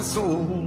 azul.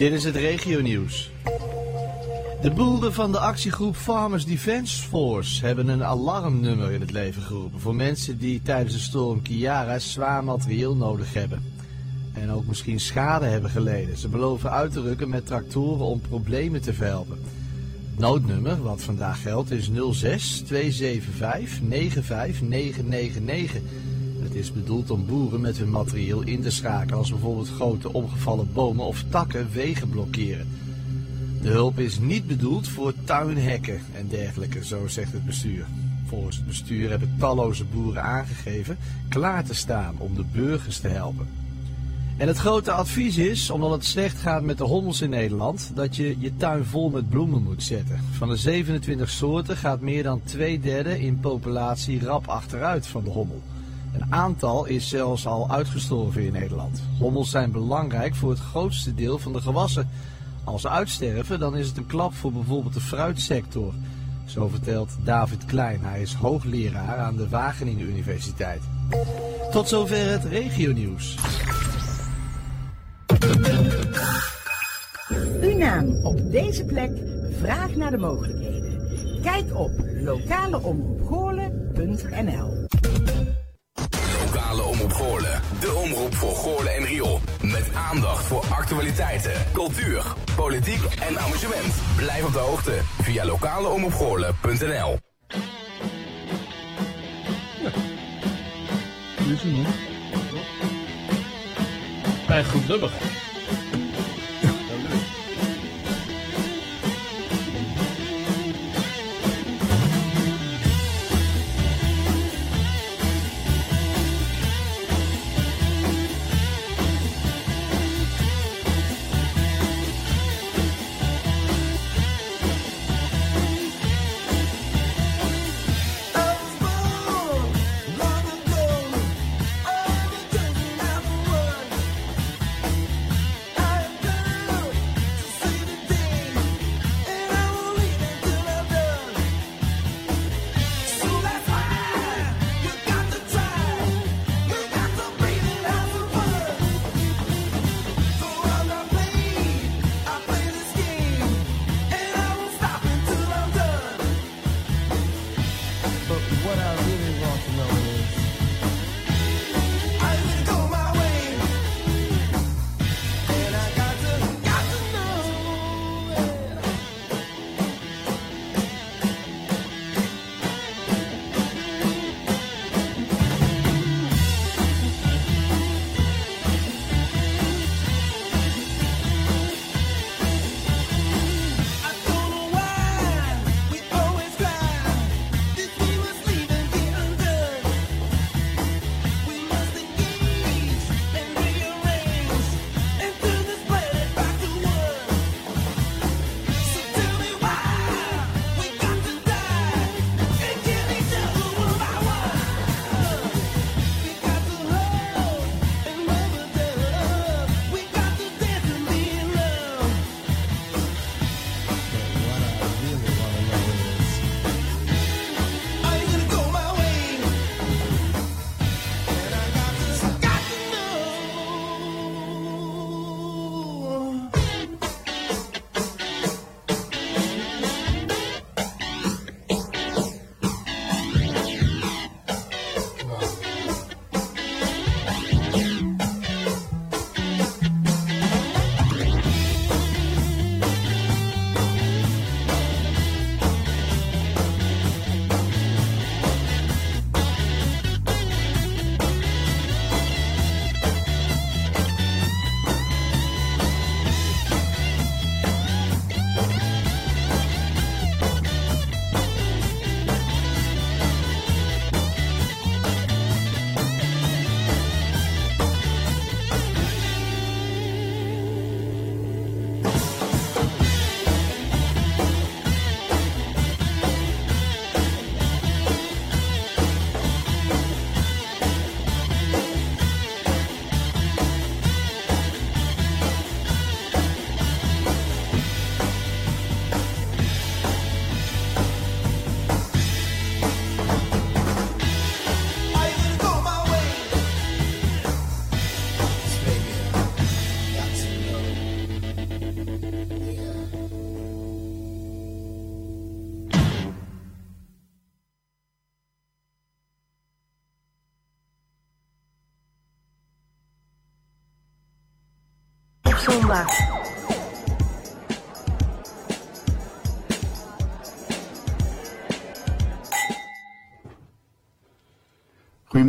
Dit is het regionieuws. De boeren van de actiegroep Farmers Defence Force hebben een alarmnummer in het leven geroepen voor mensen die tijdens de storm Kiara zwaar materieel nodig hebben. En ook misschien schade hebben geleden. Ze beloven uit te rukken met tractoren om problemen te verhelpen. Het noodnummer, wat vandaag geldt, is 06 275 95999. Het is bedoeld om boeren met hun materieel in te schakelen als bijvoorbeeld grote omgevallen bomen of takken wegen blokkeren. De hulp is niet bedoeld voor tuinhekken en dergelijke, zo zegt het bestuur. Volgens het bestuur hebben talloze boeren aangegeven klaar te staan om de burgers te helpen. En het grote advies is, omdat het slecht gaat met de hommels in Nederland, dat je je tuin vol met bloemen moet zetten. Van de 27 soorten gaat meer dan twee derde in populatie rap achteruit van de hommel. Een aantal is zelfs al uitgestorven in Nederland. Hommels zijn belangrijk voor het grootste deel van de gewassen. Als ze uitsterven, dan is het een klap voor bijvoorbeeld de fruitsector. Zo vertelt David Klein. Hij is hoogleraar aan de Wageningen Universiteit. Tot zover het regionieuws. Uw naam op deze plek, vraag naar de mogelijkheden. Kijk op lokaleomroepgoorlen.nl Lokale Omroep Goorlen. De omroep voor Goorlen en Riool. Met aandacht voor actualiteiten, cultuur, politiek en amusement. Blijf op de hoogte via lokaleomroepgoorlen.nl Bij goed nummer.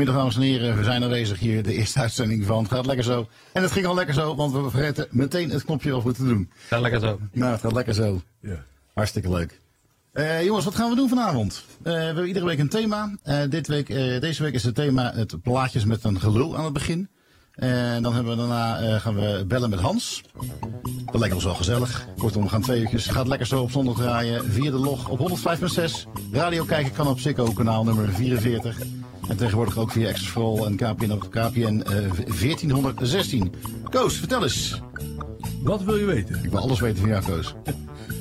Goedemiddag dames en heren, we zijn aanwezig hier, de eerste uitzending van Het gaat lekker zo. En het ging al lekker zo, want we vergeten meteen het knopje over te doen. Ga lekker zo. Nou, het gaat lekker zo. Ja. Hartstikke leuk. Eh, jongens, wat gaan we doen vanavond? Eh, we hebben iedere week een thema. Eh, dit week, eh, deze week is het thema het plaatjes met een gelul aan het begin. En dan hebben we daarna eh, gaan we bellen met Hans. Dat lijkt ons wel gezellig. Kortom, we gaan twee uurtjes. Gaat lekker zo op zondag draaien via de log op 105.6. Radio kijken kan op Ziggo kanaal nummer 44. En tegenwoordig ook via Access for All en KPN op KPN eh, 1416. Koos, vertel eens. Wat wil je weten? Ik wil alles weten van jou, Koos.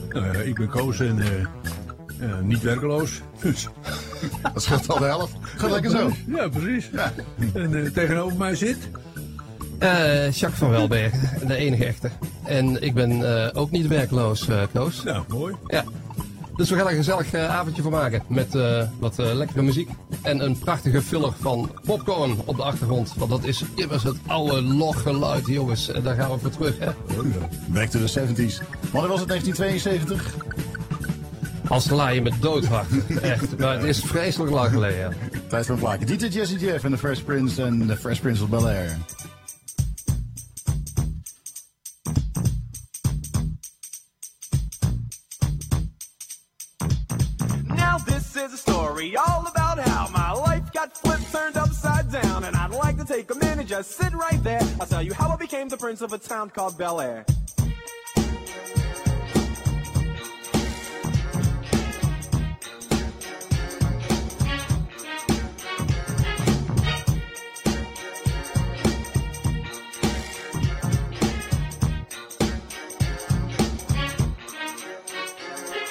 Nou ja, ik ben Koos en eh, eh, niet werkeloos. Dus, Dat scheelt al de helft. Gaat lekker zo. ja, precies. Ja. En eh, tegenover mij zit. Eh, Jacques van Welberg, de enige echte. En ik ben eh, ook niet werkloos, eh Koos. Nou, mooi. Ja. Dus we gaan er een gezellig eh, avondje van maken. Met eh, wat eh, lekkere muziek. En een prachtige filler van popcorn op de achtergrond. Want dat is immers het oude loggeluid, jongens. En daar gaan we voor terug, hè. Oh. Back to the 70s. Wanneer was het 1972? Als sla je me doodhard. Echt. Maar het is vreselijk lang geleden. Tijd voor een plaatje. DJ Jesse Jeff en The Fresh Prince en The Fresh Prince of Bel-Air. Now just sit right there. I'll tell you how I became the prince of a town called Bel Air.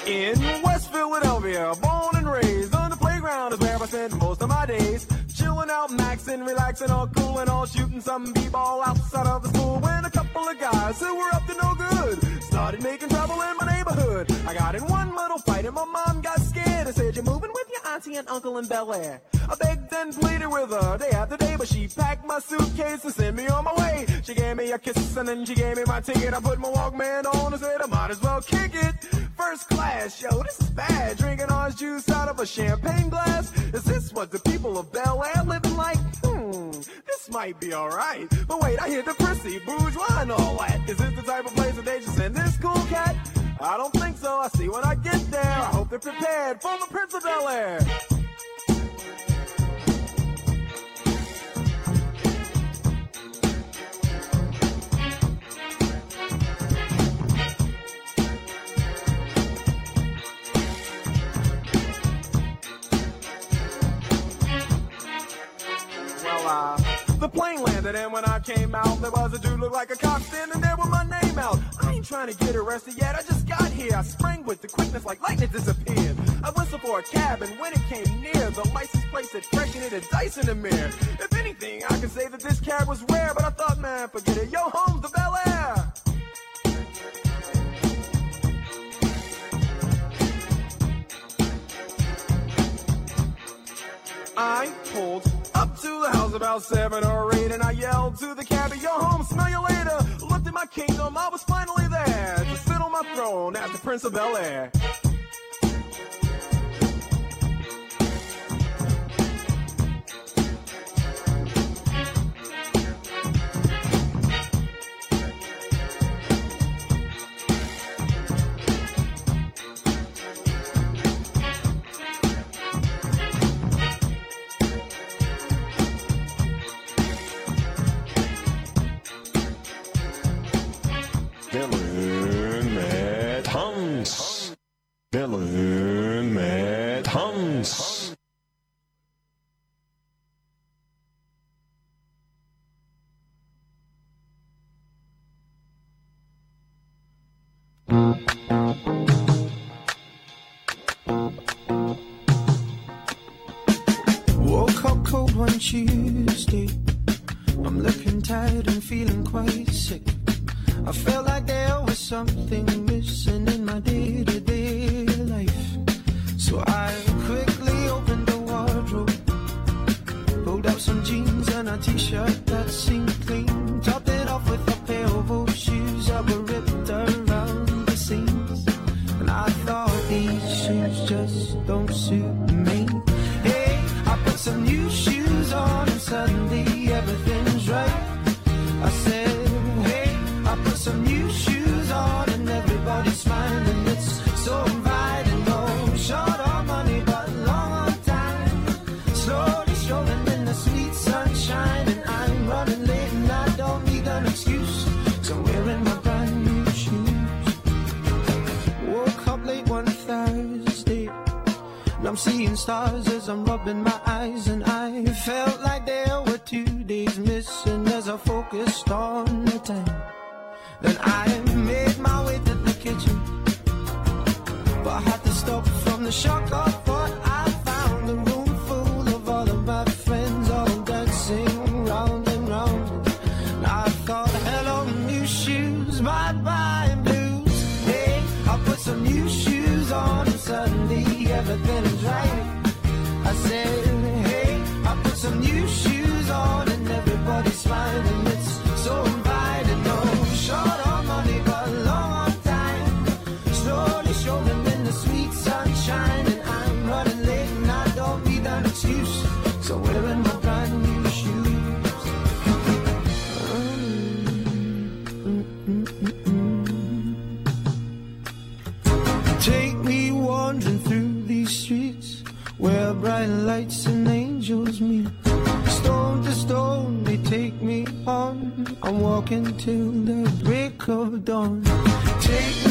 In West Philadelphia, born and raised on the playground is where I spent most of my days. Chilling relaxing, all cool and all shooting some b-ball outside of the school. When a couple of guys who were up to no good started making trouble in my neighborhood. I got in one little fight and my mom got scared and said, "You're moving with your auntie and uncle in Bel Air. I begged and pleaded with her day after day, but she packed my suitcase and sent me on my way. She gave me a kiss and then she gave me my ticket. I put my Walkman on and said I might as well kick it. First class, yo, this is bad. Drinking orange juice out of a champagne glass. Is this what the people of Bel Air living like? Hmm, this might be alright. But wait, I hear the prissy, bourgeois and all that. Is this the type of place that they just send this cool cat? I don't think so. I see when I get there. I hope they're prepared for the Prince of Bel Air. The plane landed, and when I came out, there was a dude look like a cop standing there with my name out. I ain't trying to get arrested yet, I just got here. I sprang with the quickness like lightning disappeared. I whistled for a cab, and when it came near, the license plate said fresh and it had dice in the mirror. If anything, I could say that this cab was rare, but I thought, man, forget it. Yo, home's the Bel Air. I pulled up to the house about seven or eight, and I yelled to the cabbie, "Yo, home, smell you later." Looked at my kingdom, I was finally there to sit on my throne as the Prince of Bel Air. Walking till the break of dawn. Take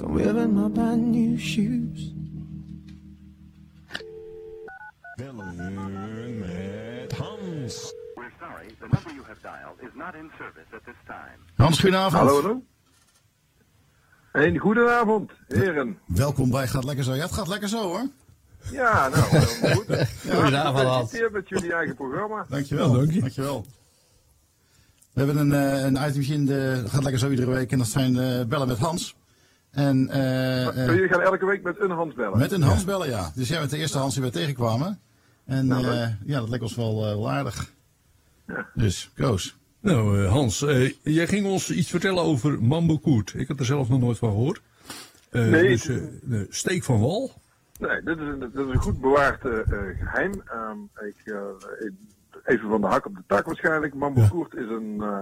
cause I'm wearing my brand new shoes. Bellen met Hans. We're sorry, the number you have dialed is not in service at this time. Hans, goedenavond. Hallo, hallo. Een goedenavond, heren. Welkom bij Gaat Lekker Zo. Ja, het gaat lekker zo hoor. Ja, nou, goed. Goedenavond, Hans. Gefeliciteerd met jullie eigen programma. Dankjewel. dank je. Dankjewel. We hebben een, eh, een itemje in de Gaat Lekker Zo iedere week en dat zijn eh, bellen met Hans. En, eh, eh, Jullie gaan elke week met een Hans bellen. met een Hans bellen, ja. Dus jij bent de eerste Hans die we tegenkwamen. En Nou, eh, ja, dat leek ons wel, eh, aardig. Dus, Koos. Nou, eh, Hans, eh, jij ging ons iets vertellen over Mambo Koert. Ik had er zelf nog nooit van gehoord. Eh, Nee, dus, steek van wal. Nee, dit is een, dit is een goed bewaard eh, eh, geheim. Ehm, ik, eh, even van de hak op de tak waarschijnlijk. Mambo is een, eh,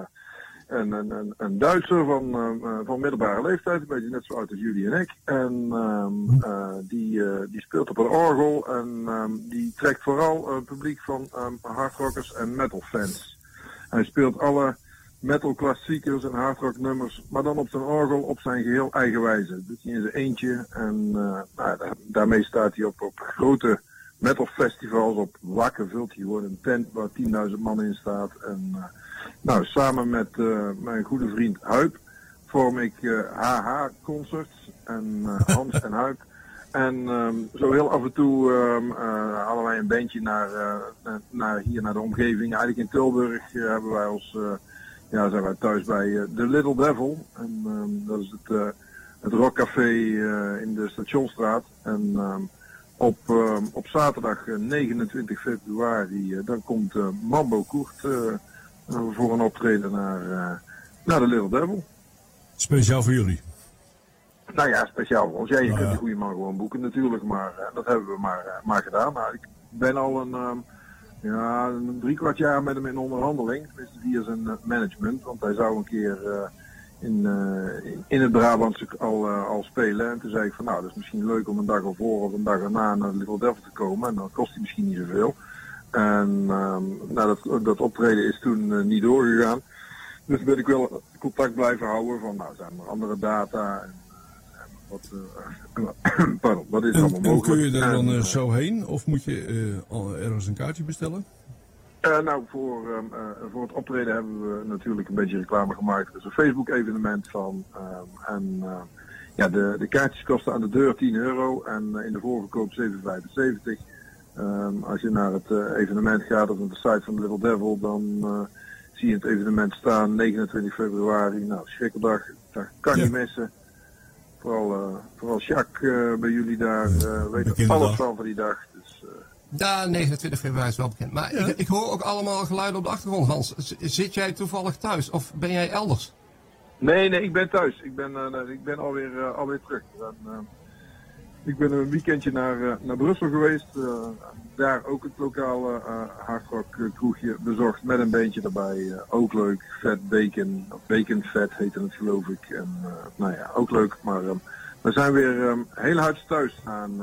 een, een, een, een Duitser van, ehm, eh, van middelbare leeftijd, een beetje net zo oud als jullie en ik. En ehm, eh, die, eh, die speelt op een orgel en ehm, die trekt vooral een publiek van ehm hardrockers en metalfans. Hij speelt alle metal klassiekers en hardrock nummers, maar dan op zijn orgel op zijn geheel eigen wijze. Dat doet hij in zijn eentje en eh, nou, daar- daarmee staat hij op, op grote metal festivals. Op Wakken vult hij gewoon een tent waar 10.000 man in staat. En eh, nou, samen met eh, mijn goede vriend Huip vorm ik eh, HH Concerts en eh, Hans en Huip. En ehm, zo heel af en toe ehm, eh, halen wij een bandje naar, eh, naar- hier naar de omgeving. Eigenlijk in Tilburg eh, hebben wij ons, eh, ja, zijn wij thuis bij eh, The Little Devil. En ehm, dat is het, eh, het rockcafé eh, in de Stationstraat. En op, op zaterdag eh, 29 februari, eh, dan komt eh, Mambo Koert eh, eh, voor een optreden naar, eh, naar The Little Devil. Speciaal voor jullie. Nou ja, speciaal voor ons. Ja, je Nou kunt ja. de goede man gewoon boeken natuurlijk, maar eh, dat hebben we maar, eh, maar gedaan. Nou, ik ben al een, ehm, ja, een drie kwart jaar met hem in onderhandeling, tenminste via zijn management, want hij zou een keer in, in, het Brabantse al, al spelen. En toen zei ik van nou, dat is misschien leuk om een dag ervoor of een dag erna naar de Little Devil te komen en dan kost hij misschien niet zoveel. En ehm, nou, dat, dat optreden is toen eh, niet doorgegaan. Dus ben ik wel contact blijven houden van nou, zijn er andere data en wat, eh, pardon, wat is En, allemaal en mogelijk. kun je daar dan En, eh, zo heen? Of moet je al ergens een kaartje bestellen? nou, voor, ehm, eh, voor het optreden hebben we natuurlijk een beetje reclame gemaakt. Er is een Facebook-evenement van. ehm, en ja, de, de kaartjes kosten aan de deur 10 euro en in de voorverkoop 7,75. Ehm, als je naar het eh, evenement gaat of naar de site van Little Devil, dan eh, zie je het evenement staan 29 februari. Nou, schrikkeldag, dat kan je missen. Vooral, eh, vooral Jacques eh, bij jullie daar eh weet er alles van van die dag. Dus, Ja, 29 februari is wel bekend. Maar ik, ik hoor ook allemaal geluiden op de achtergrond, Hans. Z- Zit jij toevallig thuis of ben jij elders? Nee, nee, ik ben thuis. Ik ben, eh, ik ben alweer, eh, alweer terug. Eh, ik ben een weekendje naar, eh, naar Brussel geweest. eh, daar ook het lokale eh hardrock kroegje bezocht met een beentje erbij. Ook leuk. Vet bacon. Bacon vet heette het geloof ik. En nou ja, ook leuk. Maar eh, we zijn weer eh, heel hard thuis aan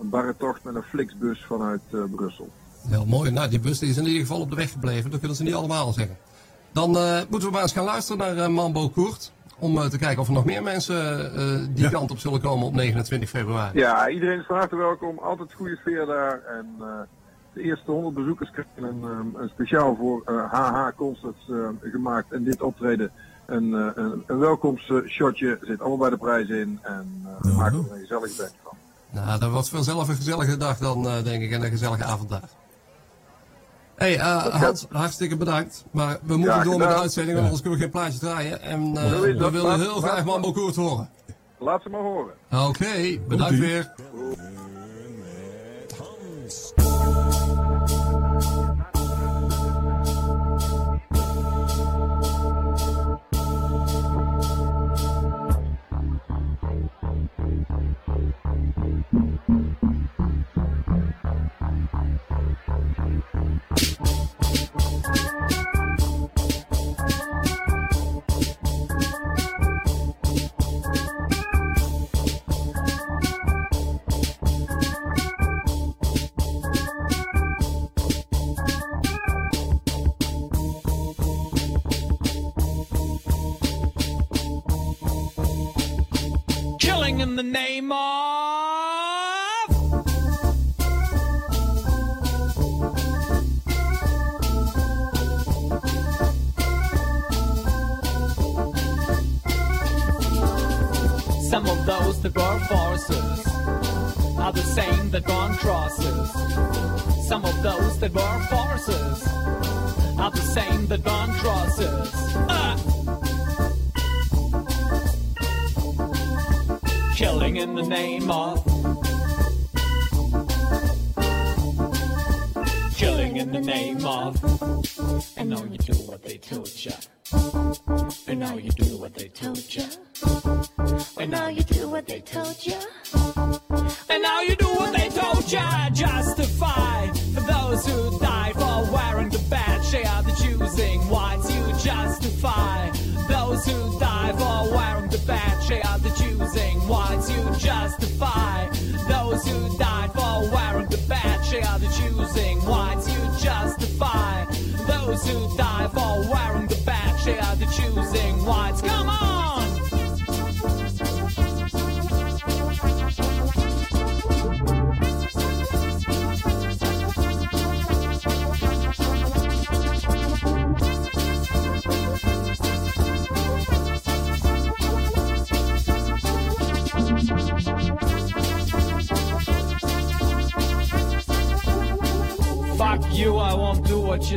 een barre tocht met een Flixbus vanuit Brussel. Heel mooi. Nou, die bus is in ieder geval op de weg gebleven. Dat kunnen ze niet allemaal zeggen. Dan moeten we maar eens gaan luisteren naar eh, Mambo Koert. Om eh, te kijken of er nog meer mensen eh, die kant op zullen komen op 29 februari. Ja, iedereen is van harte welkom. Altijd goede sfeer daar. En eh, de eerste 100 bezoekers krijgen een, ehm, een speciaal voor eh, HH Concerts eh, gemaakt. En dit optreden een, eh, een, een welkomstshotje. Zit allemaal bij de prijs in. En eh we maken er een gezellig band van. Nou, dat was vanzelf een gezellige dag dan, eh, denk ik. En een gezellige avond daar. Hé, hey, eh, Hans, hartstikke bedankt. Maar we moeten Ja, door met de uitzending, want anders kunnen we geen plaatje draaien. En eh, we dat. willen Laat- heel graag Mambo Koert horen. Laat ze maar horen. Oké, bedankt weer. That burn forces are the same that burn crosses. Ah! Killing in the name of. Killing in the name of. And now you do what they told ya.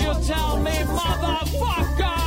You tell me, motherfucker!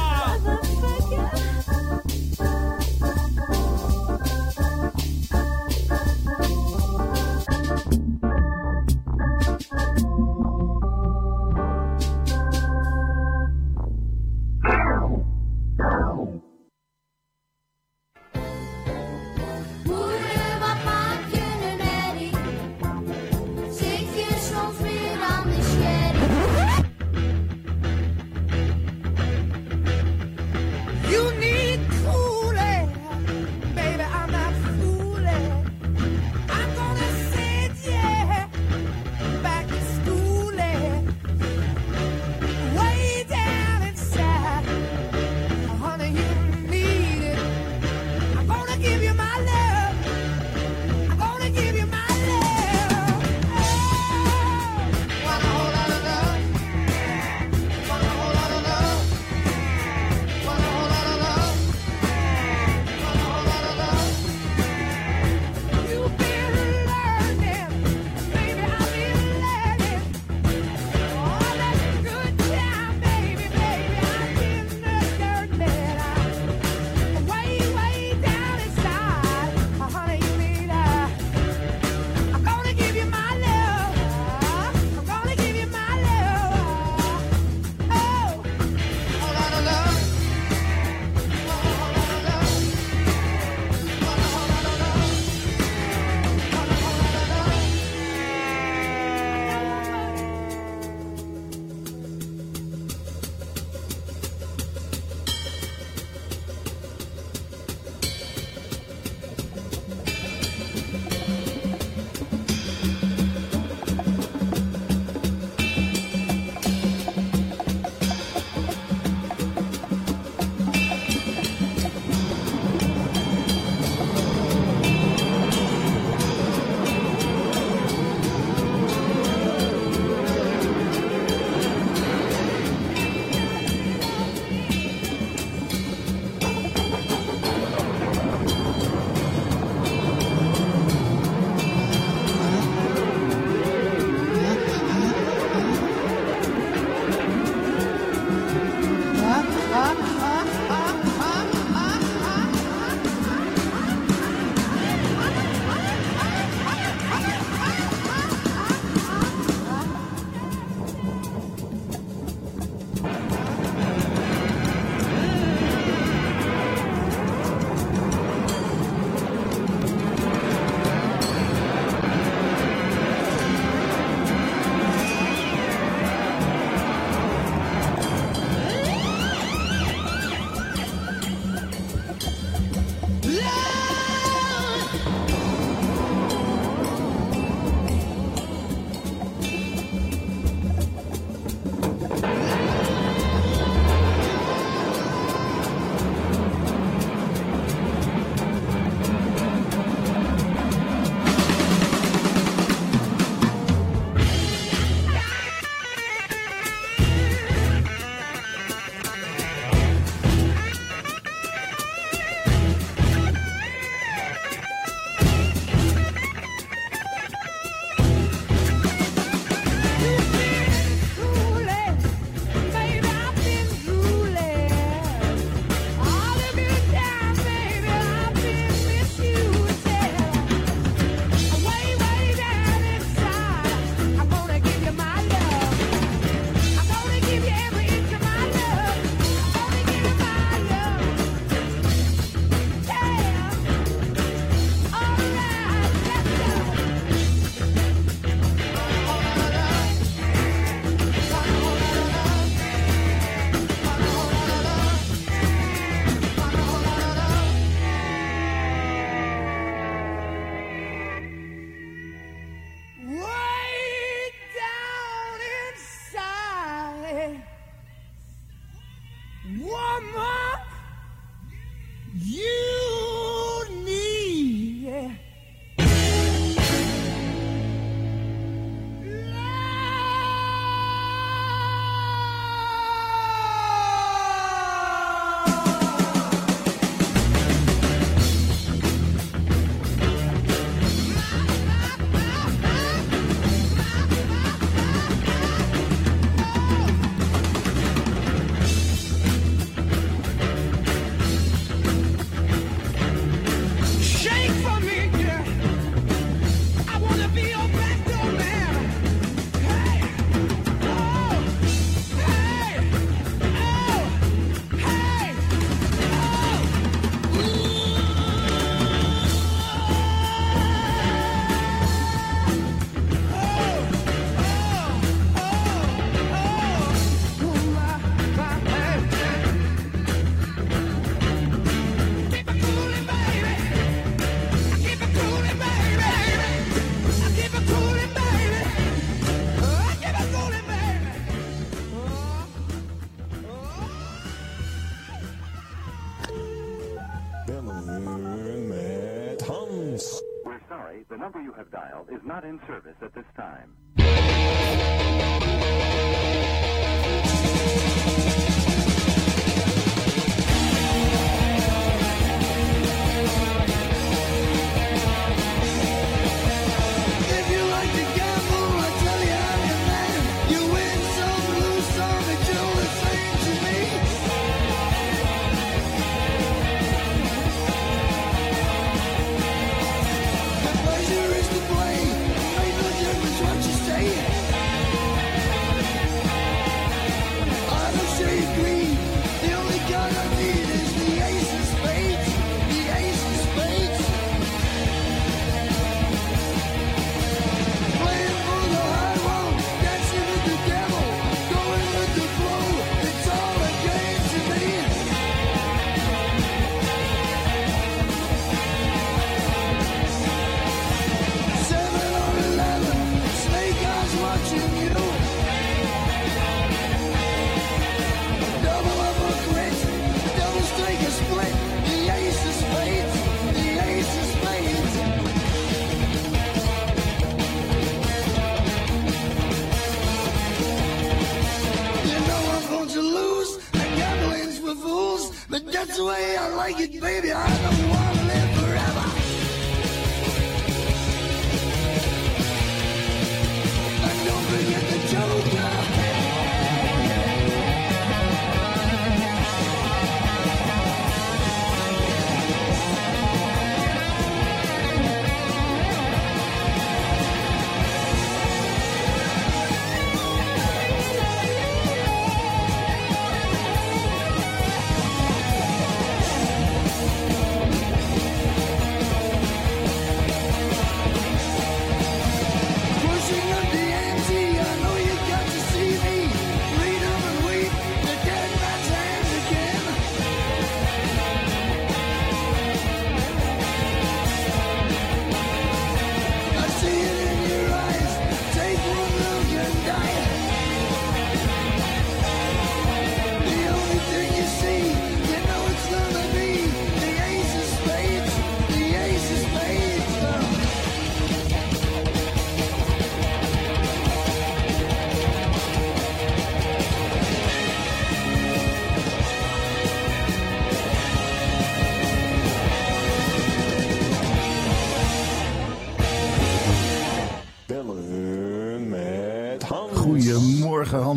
Not in service at this time.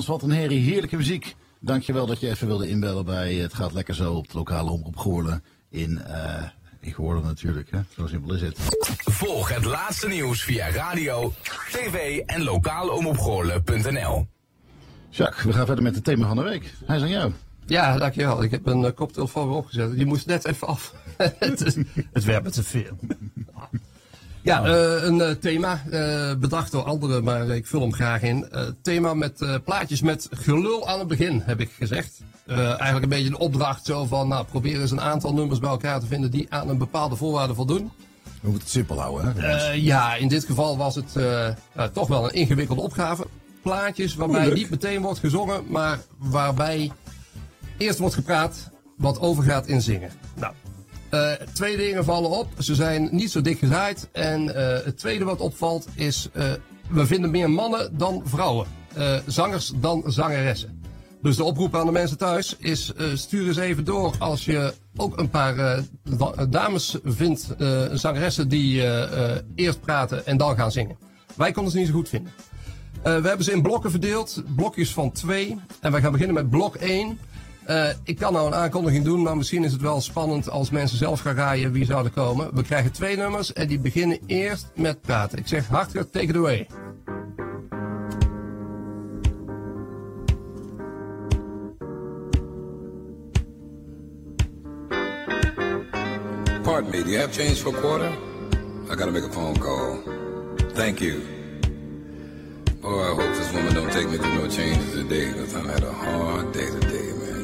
Wat een herrie, heerlijke muziek. Dankjewel dat je even wilde inbellen bij Het gaat lekker zo op de lokale omroep Goorlen. In, eh in Goorlen natuurlijk, hè? zo simpel is het. Volg het laatste nieuws via radio, tv en lokaleomopgoorlen.nl. Jacques, we gaan verder met het thema van de week. Hij is aan jou. Ja, dankjewel. Ik heb een uh, koptelefoon opgezet. Die moest net even af. het, is- het werd me te veel. Ja, eh, een eh, thema, eh, bedacht door anderen, maar ik vul hem graag in. Thema met plaatjes met gelul aan het begin, heb ik gezegd. Eigenlijk een beetje een opdracht zo van, nou, probeer eens een aantal nummers bij elkaar te vinden die aan een bepaalde voorwaarde voldoen. We moeten het simpel houden, hè? Ja, in dit geval was het toch wel een ingewikkelde opgave. Plaatjes waarbij Moeilijk. niet meteen wordt gezongen, maar waarbij eerst wordt gepraat, wat overgaat in zingen. Nou, eh, twee dingen vallen op. Ze zijn niet zo dik gezaaid. En eh, het tweede wat opvalt is, eh, we vinden meer mannen dan vrouwen. Zangers dan zangeressen. Dus de oproep aan de mensen thuis is, stuur eens even door als je ook een paar da- dames vindt, zangeressen die eerst praten en dan gaan zingen. Wij konden ze niet zo goed vinden. We hebben ze in blokken verdeeld, blokjes van twee. En we gaan beginnen met blok 1. Eh, ik kan nou een aankondiging doen, maar misschien is het wel spannend als mensen zelf gaan raaien wie zouden komen. We krijgen twee nummers en die beginnen eerst met praten. Ik zeg hartelijk take it away. Pardon me, do you have change for a quarter? I gotta make a phone call. Thank you. Oh, I hope this woman don't take me through no changes today, because I've had a hard day today.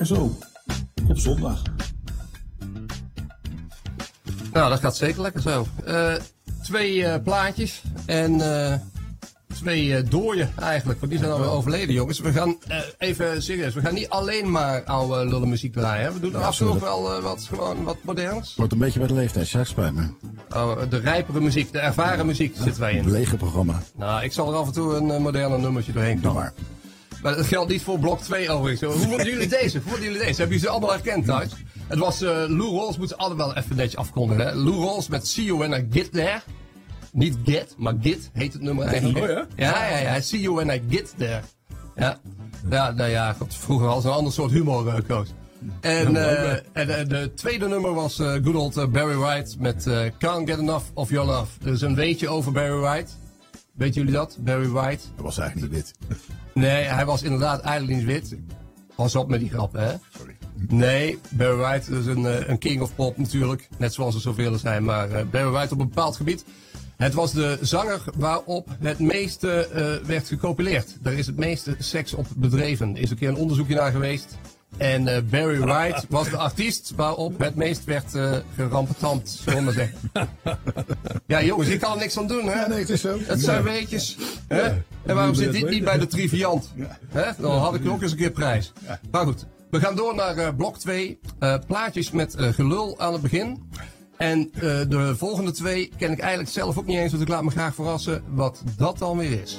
lekker zo. Op zondag. Nou, dat gaat zeker lekker zo. Eh, twee eh, plaatjes en eh, twee dooien eigenlijk. Want die zijn alweer overleden, jongens. We gaan even serieus. We gaan niet alleen maar oude lullen muziek draaien. Hè? We doen af en toe nog wel wat, gewoon wat moderns. Wordt een beetje bij de leeftijd, Sjaak, spijt me. Oh, de rijpere muziek, de ervaren muziek zitten wij in. Het lege programma. Nou, ik zal er af en toe een moderne nummertje doorheen Nou knallen. Maar dat geldt niet voor blok 2 overigens. Hoe vonden jullie deze? Hoe vonden jullie deze? Hebben jullie ze allemaal herkend thuis? Het was eh Lou Rolls, moeten ze allemaal wel even netjes afkondigen. Hè? Lou Rolls met See You When I Get There. Niet Get, maar Git heet het nummer eigenlijk. Ja? Ja, ja, ja. See You When I Get There. Ja, ja nou ja, God, vroeger was een ander soort humor uh, Koos. En, eh, en de tweede nummer was good old Barry White met Can't Get Enough of Your Love. Er is een weetje over Barry White. Weet jullie dat? Barry White? Dat was eigenlijk niet wit. Nee, hij was inderdaad eigenlijk niet wit. Pas op met die grap, hè? Sorry. Nee, Barry White is een, eh, een king of pop natuurlijk. Net zoals er zoveel zijn, maar eh, Barry White op een bepaald gebied. Het was de zanger waarop het meeste eh, werd gecopileerd. Daar is het meeste seks op bedreven. Er is een keer een onderzoekje naar geweest. En eh, Barry White was de artiest waarop het meest werd eh zullen we maar zeggen. Ja, jongens, ik kan er niks aan doen, hè? Ja, nee, het is zo. Het zijn weetjes. Hè? En waarom zit dit niet bij de triviant? Hè? Dan had ik ook eens een keer prijs. Maar goed, we gaan door naar eh, blok 2. plaatjes met eh, gelul aan het begin. En eh, de volgende twee ken ik eigenlijk zelf ook niet eens, want ik laat me graag verrassen wat dat dan weer is.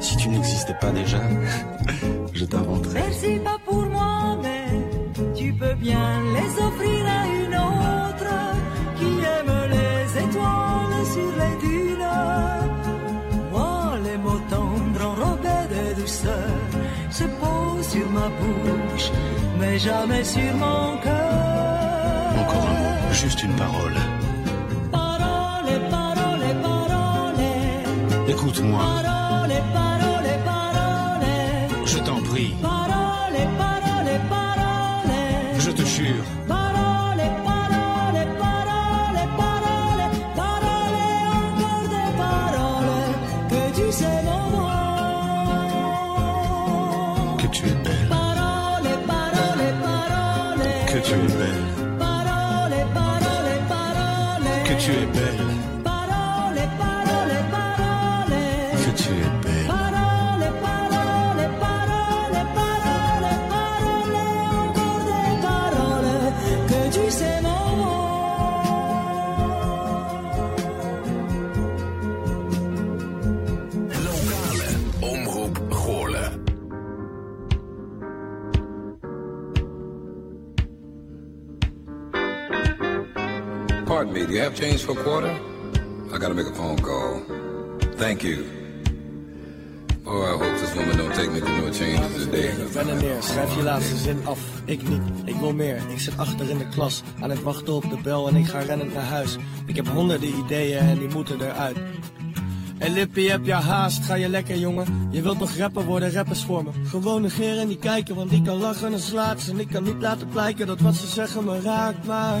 Si tu n'existais pas déjà, je t'inventerais. Merci pas pour moi, mais tu peux bien les offrir à une autre qui aime les étoiles sur les dunes. Moi, les mots tendres enrobés de douceur se posent sur ma bouche, mais jamais sur mon cœur. Encore un mot, juste une parole. Parole, parole, parole. Écoute-moi. Je t'en prie, je te jure. You have change for a quarter? I gotta make a phone call. Thank you. Oh, I hope this woman don't take me through no changes today. Ik ben er neer, schrijf je laatste zin af. Ik niet, ik wil meer. Ik zit achter in de klas, aan het wachten op de bel en ik ga rennend naar huis. Ik heb honderden ideeën en die moeten eruit. En Lippie, heb je haast? Ga je lekker, jongen? Je wilt nog rapper worden, rappers voor me. Gewoon negeren en niet kijken, want die kan lachen en slaat. En ik kan niet laten blijken dat wat ze zeggen me raakt, maar...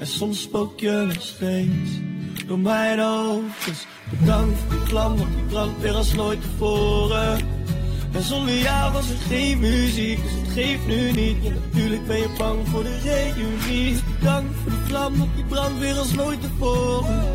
En soms spook je nog steeds door mijn hoofd. Dus bedankt voor die vlam, want die brandt weer als nooit tevoren. En zonder jou was er geen muziek, dus het geeft nu niet. Ja, natuurlijk ben je bang voor de reunie. Bedankt voor die vlam, want die brandt weer als nooit tevoren.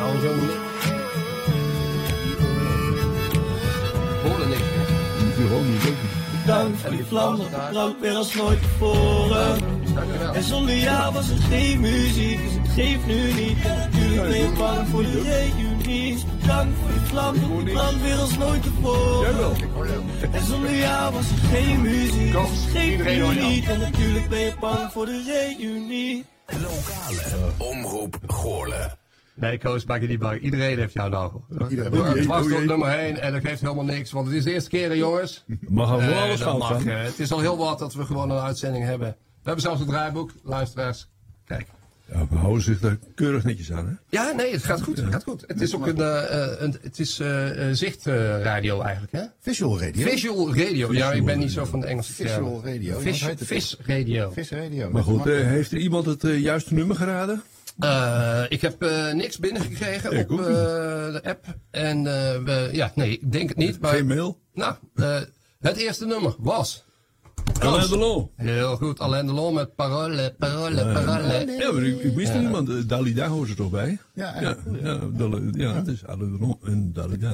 Nou, zo Hoorde niks. Gewoon niet Dank voor die vlam, dat brandt weer als nooit tevoren. En zonder jou was er geen muziek, dus het geeft nu niet. En natuurlijk ben je bang voor de reunie. Dank voor die vlam, dat brandt weer als nooit tevoren. En zonder jou was er geen muziek, dus het geeft nu niet. En natuurlijk ben je bang voor de reunie. Lokale omroep Goorlen. Nee, Koos, maak je niet bang. Iedereen heeft jou. Iedereen. Door- jee, dwars oh door jee. nummer heen en dat geeft helemaal niks. Want het is de eerste keer, hè, jongens. Mag er voor Eh, alles eh, Het is al heel wat dat we gewoon een uitzending hebben. We hebben zelfs een draaiboek, luisteraars. Kijk. Ja, we houden zich daar keurig netjes aan, hè? Ja, nee, het gaat goed. Het gaat goed. Het is ook een, eh, eh, een het is eh, eh, zichtradio eigenlijk, hè? Visual radio. Visual radio. Ja, ik ben niet zo van de Engelse Visual radio. Vis, het? vis radio. Vis radio. Maar goed, heeft er iemand het juiste nummer geraden? Eh, ik heb eh, niks binnengekregen Ik op eh, de app. En we- ja, nee, ik denk het niet. Maar, Geen mail? Nou, het eerste nummer was... Alain Delon. Heel goed, Alain Delon met parole, parole, parole. Ja, maar ik, ik wist er Ja. niemand. Eh, Dalida hoort er toch bij? Ja, Ja, ja, ja het is Alain Delon en Dalida.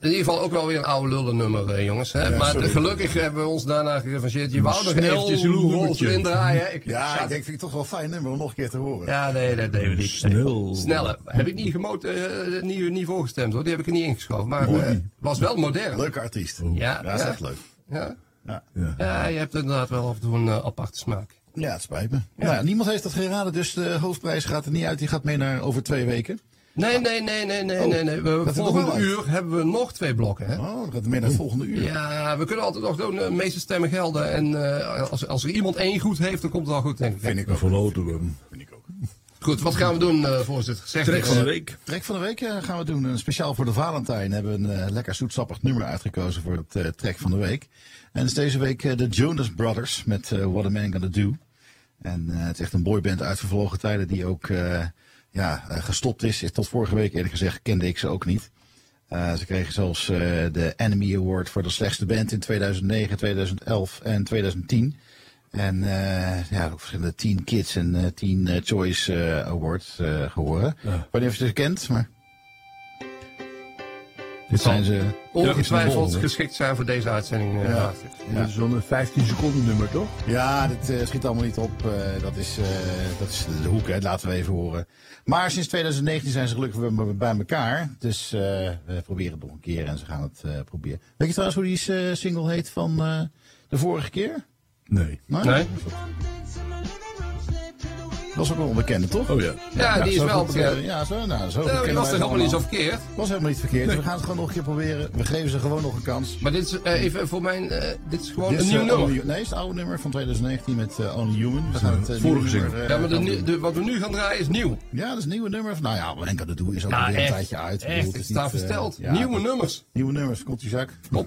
In ieder geval ook wel weer een oude lullen nummer, eh, jongens. Hè? maar sorry. gelukkig hebben we ons daarna gerevancheerd. Je wou nog eventjes Lou Rolls nummertje. erin draaien. Ik, Ja, ik denk, vind ik toch wel een fijn nummer om nog een keer te horen. Ja, nee, dat deden we niet. Snel. Sneller. Heb ik niet, gemoot, eh, niet, niet voorgestemd hoor. Die heb ik er niet ingeschoven. Maar eh, was wel modern. Leuke artiest. Ja, Ja, dat is echt leuk. Ja. Ja. Ja. ja, je hebt inderdaad wel af en toe een eh, aparte smaak. Ja, het spijt me. Nou, ja, niemand heeft dat geraden, dus de hoofdprijs gaat er niet uit. Die gaat mee naar over twee weken. Nee, nee, nee, nee, nee, Oh, nee. nee. We, volgende uit? uur hebben we nog twee blokken. Hè? Oh, dan gaat mee naar het volgende uur. Ja, we kunnen altijd nog doen, de meeste stemmen gelden. En eh, als, als er iemand één goed heeft, dan komt het wel goed, denk ik. Vind ik ook. verloten we hem. Goed, wat gaan we doen, eh, voorzitter? Zeg Trek van de week. Trek van de week eh, gaan we doen. Een speciaal voor de Valentijn hebben we een eh, lekker zoetsappig nummer uitgekozen voor het eh, trek van de week. En is deze week eh, de Jonas Brothers met eh, What a Man Gonna Do. En eh, het is echt een boyband uit vervlogen tijden die ook ja, gestopt is. Tot vorige week eerlijk gezegd kende ik ze ook niet. Ze kregen zelfs de Enemy Award voor de slechtste band in 2009, 2011 en 2010. En ja, ook verschillende Teen Kids en Teen Choice Awards eh gehoord. Ja. Je ze kent, maar... Dit zijn ze... Ongetwijfeld geschikt zijn voor deze uitzending. eh, Ja. Dit is zo'n 15 seconden nummer, toch? Ja, dit eh, schiet allemaal niet op. Eh, dat, is, eh, dat is de hoek, hè. laten we even horen. Maar sinds 2019 zijn ze gelukkig weer bij elkaar. Dus eh, we proberen het nog een keer en ze gaan het eh, proberen. Weet je trouwens hoe die eh, single heet van eh, de vorige keer? Nee. Nee? Dat was ook wel een bekende, toch? Oh ja. Ja, die is wel bekend. eh, Ja, zo, nou, zo Nou, was helemaal niet zo verkeerd? was helemaal niet verkeerd. We gaan het gewoon nog een keer proberen. We geven ze gewoon nog een kans. Maar dit is eh, even voor mijn. eh, dit is gewoon Dit een is, nieuw nummer. Only- nee, het is het oude nummer van 2019 met Only Human. We gaan het vorige nummer, Ja, maar de, de, wat we nu gaan draaien is nieuw. Ja, dat is een nieuwe nummer. Nou ja, Enka de Doe is alweer een echt, tijdje uit. Echt, is staat eh, versteld. ja, Nieuwe nummers. Nieuwe nummers, komt die zak. Kom.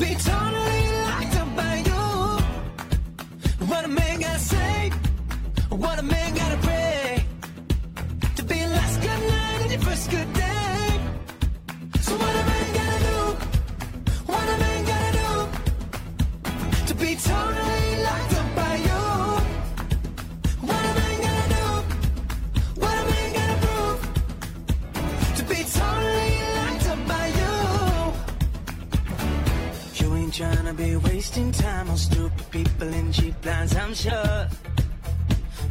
Be locked up by you. What a man gotta say, what a man gotta pray to be last good night and your first good day. time on stupid people in cheap lines, I'm sure.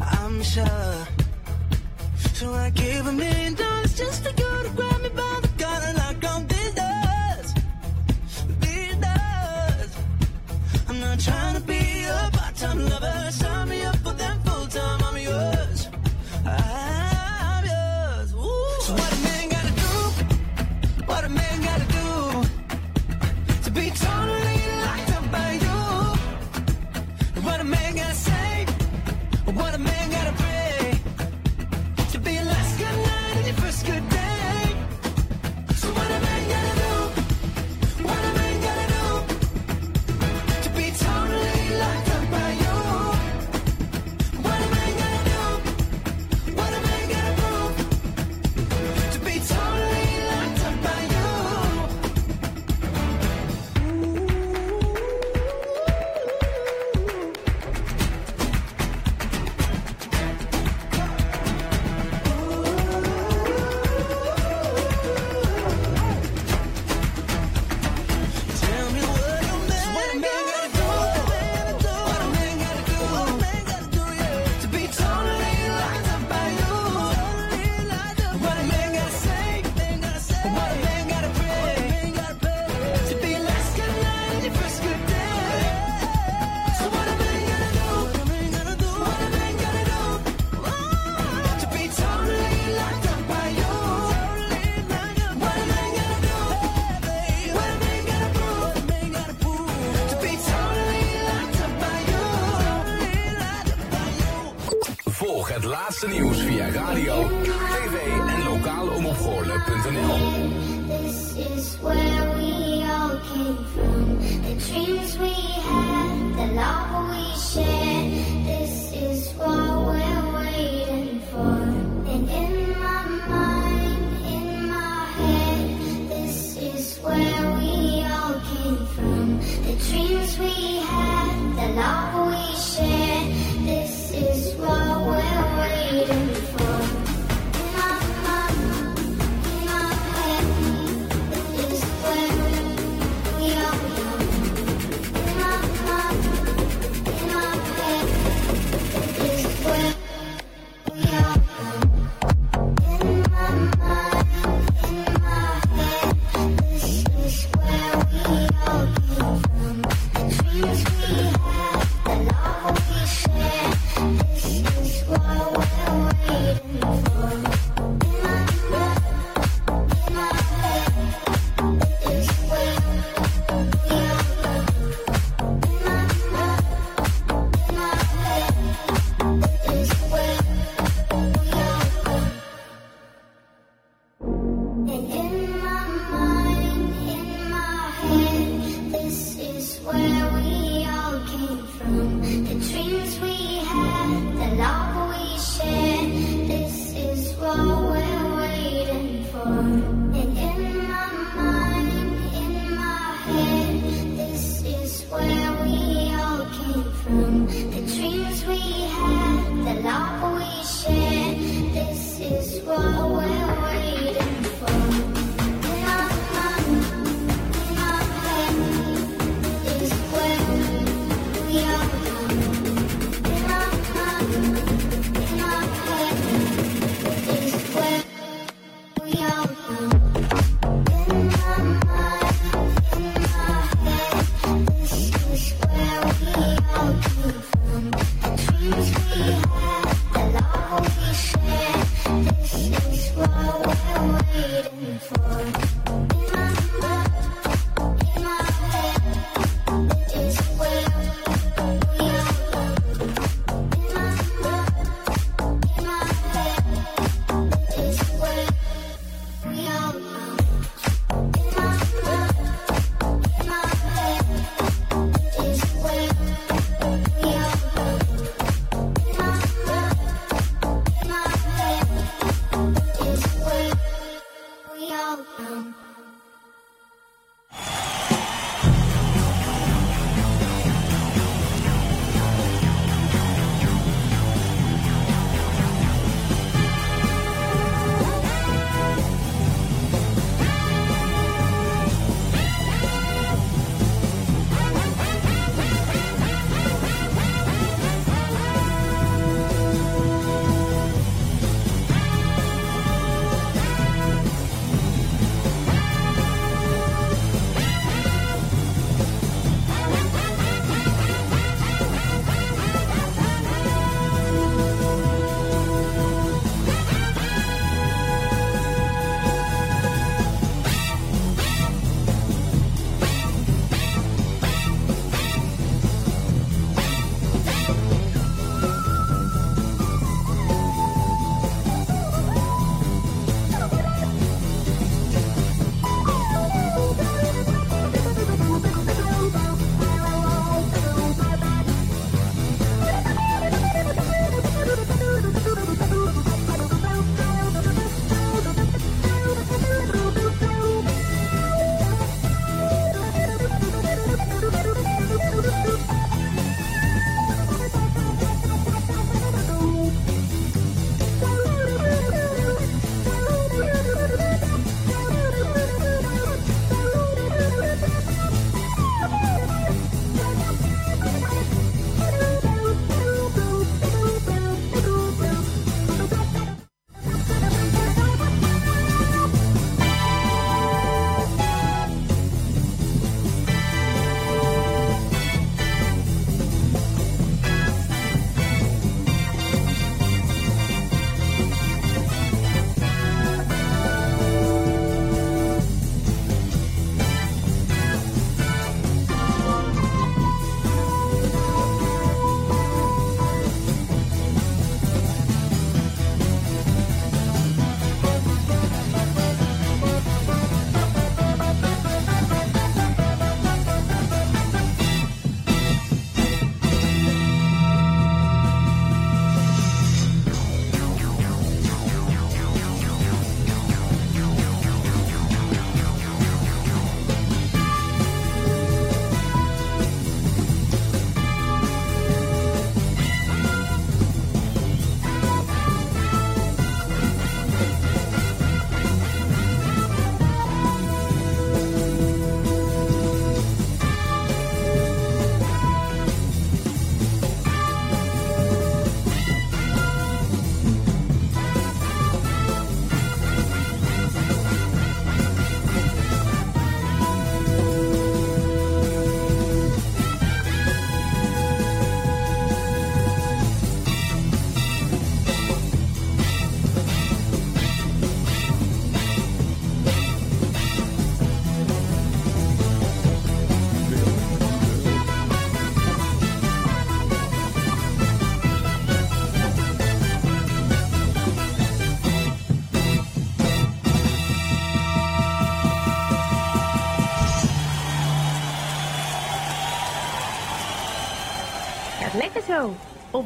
I'm sure.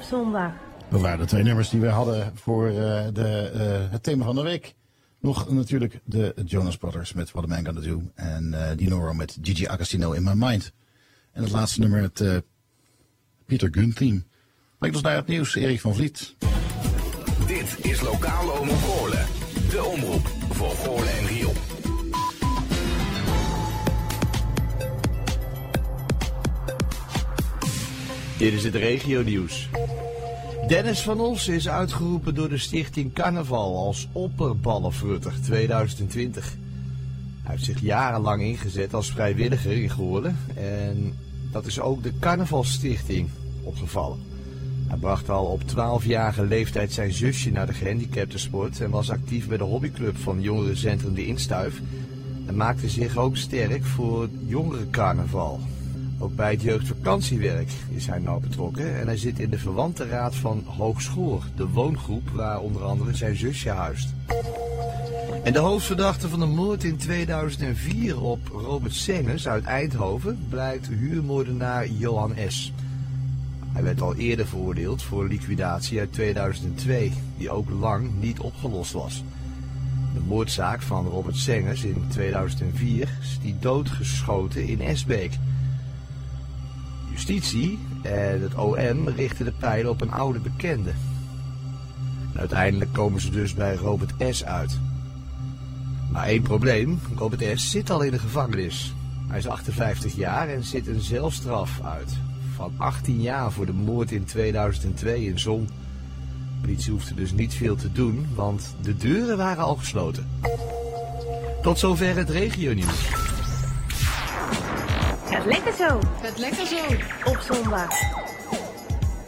Zondag. Dat waren de twee nummers die we hadden voor eh, de, eh, het thema van de week. Nog natuurlijk de Jonas Brothers met What a Man Gonna Do. En eh Dinoro met Gigi Agostino in My Mind. En het laatste nummer het eh, Peter Gunn theme. Lijkt ons naar het nieuws, Erik van Vliet. Dit is Lokale Omroep Goorlen. De omroep voor Goorlen en Riel. Dit is het regionieuws. Dennis van Os is uitgeroepen door de stichting Carnaval als opperballenfrutter 2020. Hij heeft zich jarenlang ingezet als vrijwilliger in Goorlen en dat is ook de Carnavalstichting opgevallen. Hij bracht al op 12-jarige leeftijd zijn zusje naar de gehandicaptensport en was actief bij de hobbyclub van jongerencentrum De Instuif en maakte zich ook sterk voor jongerencarnaval. Ook bij het jeugdvakantiewerk is hij nauw betrokken en hij zit in de verwante raad van Hoogschoor, de woongroep waar onder andere zijn zusje huist. En de hoofdverdachte van de moord in 2004 op Robert Sengers uit Eindhoven blijkt huurmoordenaar Johan S. Hij werd al eerder veroordeeld voor liquidatie uit 2002, die ook lang niet opgelost was. De moordzaak van Robert Sengers in 2004 is die doodgeschoten in Esbeek. Justitie en het OM richten de pijlen op een oude bekende. En uiteindelijk komen ze dus bij Robert S. uit. Maar één probleem, Robert S. zit al in de gevangenis. Hij is 58 jaar en zit een zelfstraf uit. Van 18 jaar voor de moord in 2002 in Zon. De politie hoefde dus niet veel te doen, want de deuren waren al gesloten. Tot zover het regionieuws. Gaat lekker zo. Gaat lekker zo. Op zondag.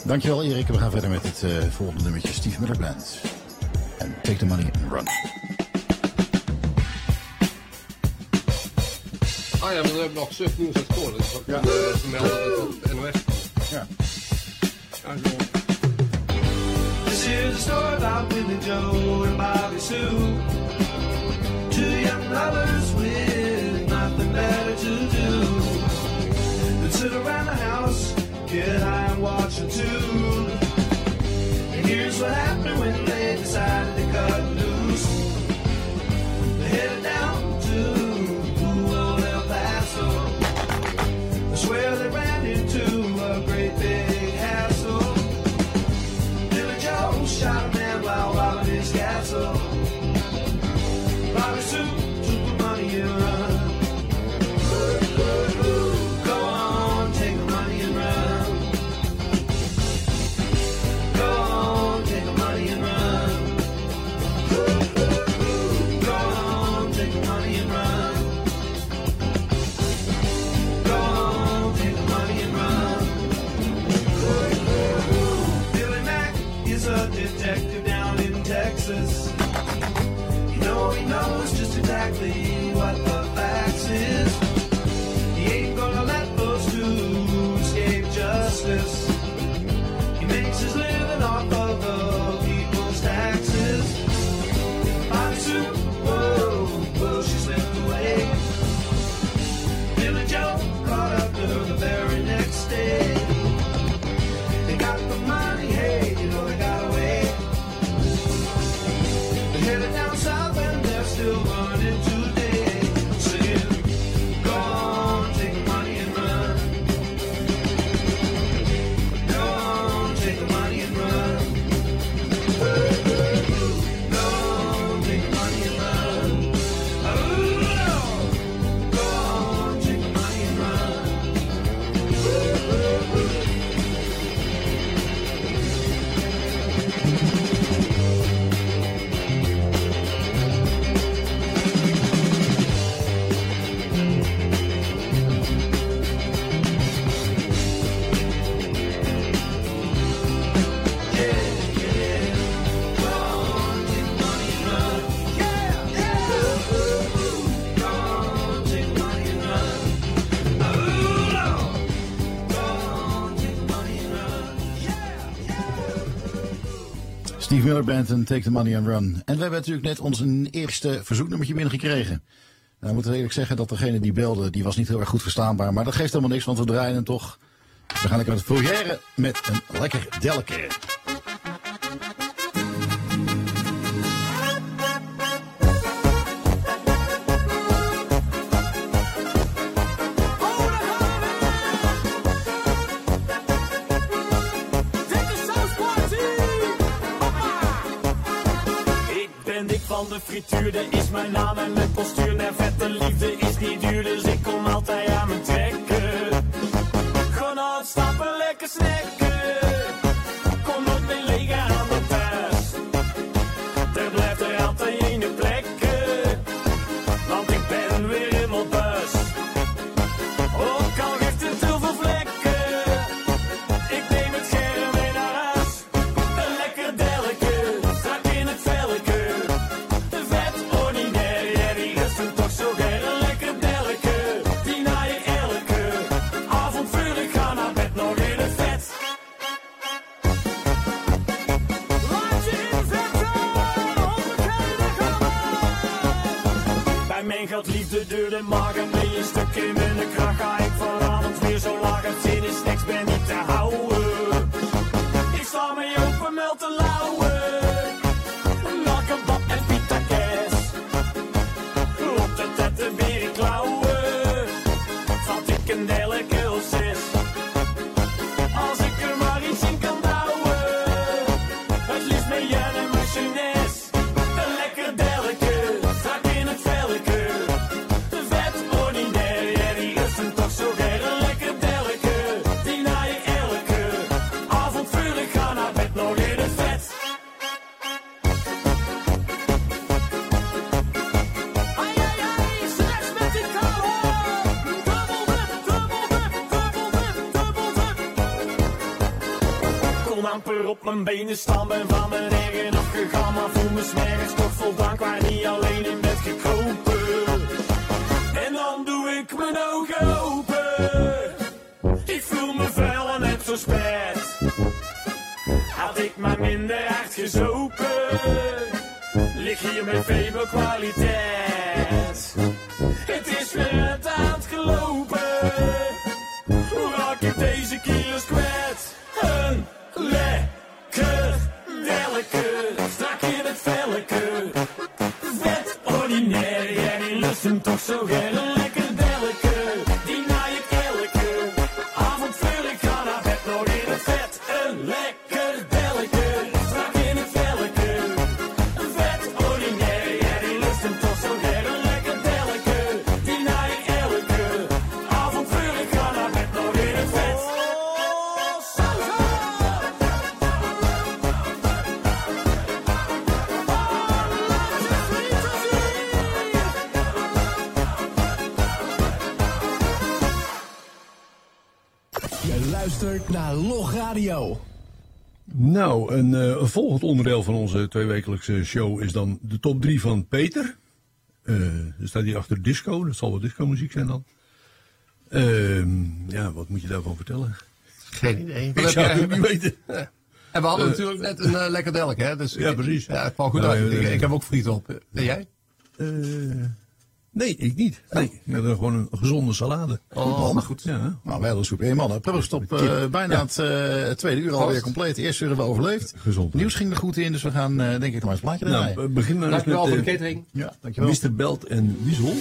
Dankjewel Erik. We gaan verder met het eh, volgende nummertje Steve Miller Band. En Take the Money and Run. Ah ja, maar dan heb ik nog surfnieuws uit Goorlen. Dus dat kan eh, vermelden dat het op de NOS komt. Ja. Ja, zo. This is a story about Billy Joe and Bobby Sue. Two young lovers with nothing better to do house, get high and watch a tune. And here's what happened when they decided to cut loose. They headed down Texas. Miller Band en Take the Money and Run. En we hebben natuurlijk net ons eerste verzoeknummertje binnengekregen. Nou, we moeten eerlijk zeggen dat degene die belde, die was niet heel erg goed verstaanbaar. Maar dat geeft helemaal niks, want we draaien hem toch We gaan lekker met Fougère met een lekker delke. Van de frituur, dat is mijn naam en mijn postuur. Naar vette liefde is niet duur, dus ik kom altijd aan mijn trekken. Gewoon uitstappen, lekker snacken. Liefde benen staan, ben van mijn eigen afgegaan. Maar voel me smergens toch voldaan, waar niet alleen in bed gekropen. En dan doe ik mijn ogen open. Ik voel me vuil en net zo spijt. Had ik maar minder hard gezopen. Lig hier met feberkwaliteit. Strak in onderdeel van onze tweewekelijkse show is dan de top 3 van Peter. Eh er staat hier achter disco, dat zal wel disco muziek zijn dan. Ehm, ja, wat moet je daarvan vertellen? Geen idee. Ik zou het niet weten. En we hadden Eh, natuurlijk net een eh, lekker delk, hè? Dus Ja, precies. Ja, het valt goed Nou, uit. Ik, ik heb ook friet op. En jij? Eh, nee, ik niet. Nee, ik heb er gewoon een gezonde salade. Oh, maar goed. Ja. Nou, wij hadden soep. Hey mannen, proost op eh, bijna Ja. het eh, tweede uur alweer compleet. De eerste uur hebben we overleefd. Gezond. Nieuws ging er goed in, dus we gaan eh, denk ik nog maar eens een plaatje draaien. Nou, we beginnen maar eens Dankjewel met voor de eh, catering. Ja, dankjewel. Mr. Belt en Wiesel.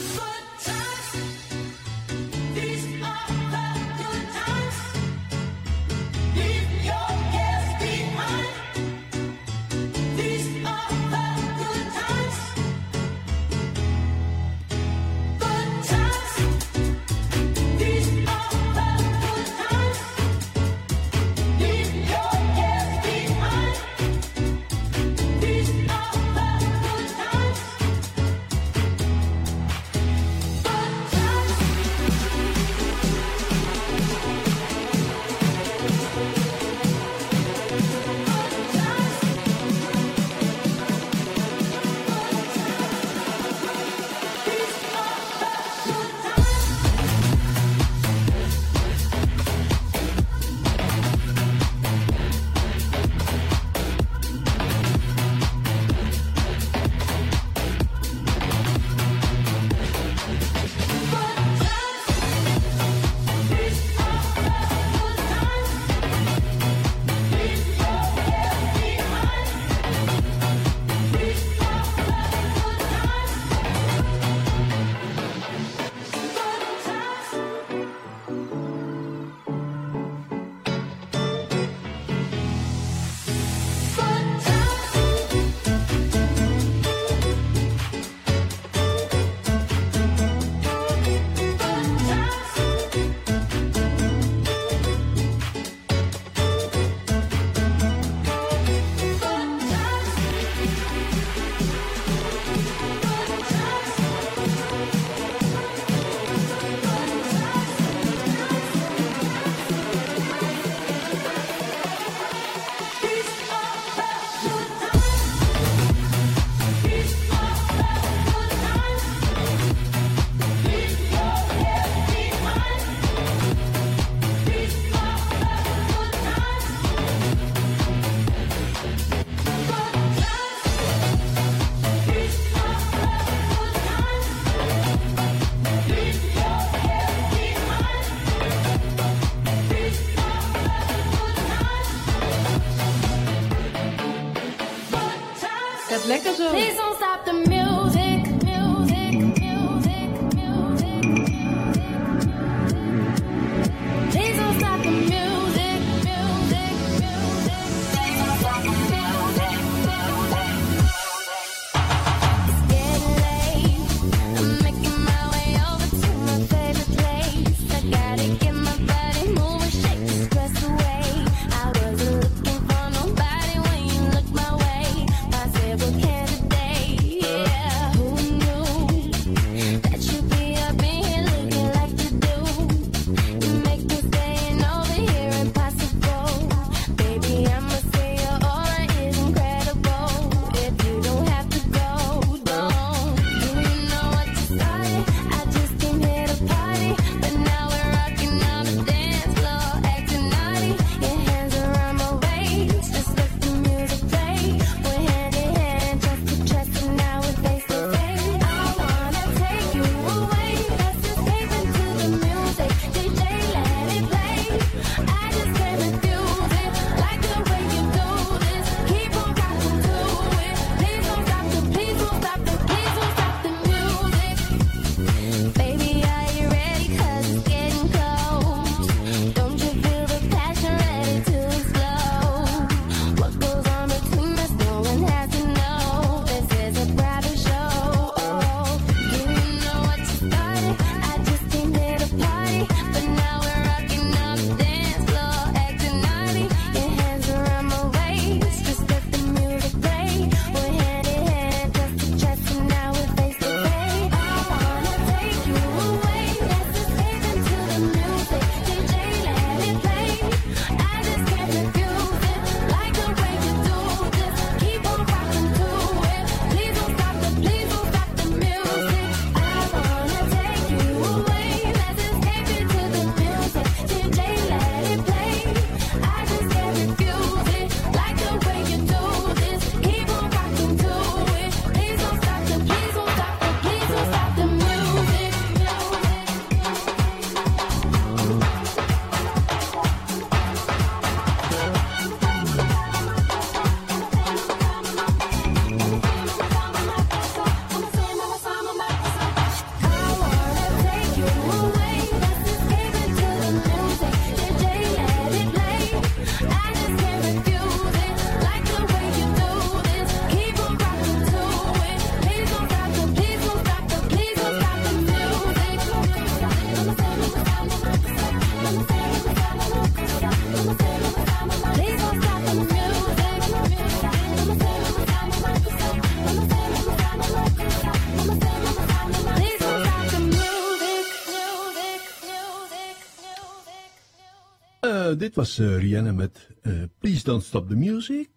Eh, dit was eh, Rihanna met eh, Please Don't Stop the Music.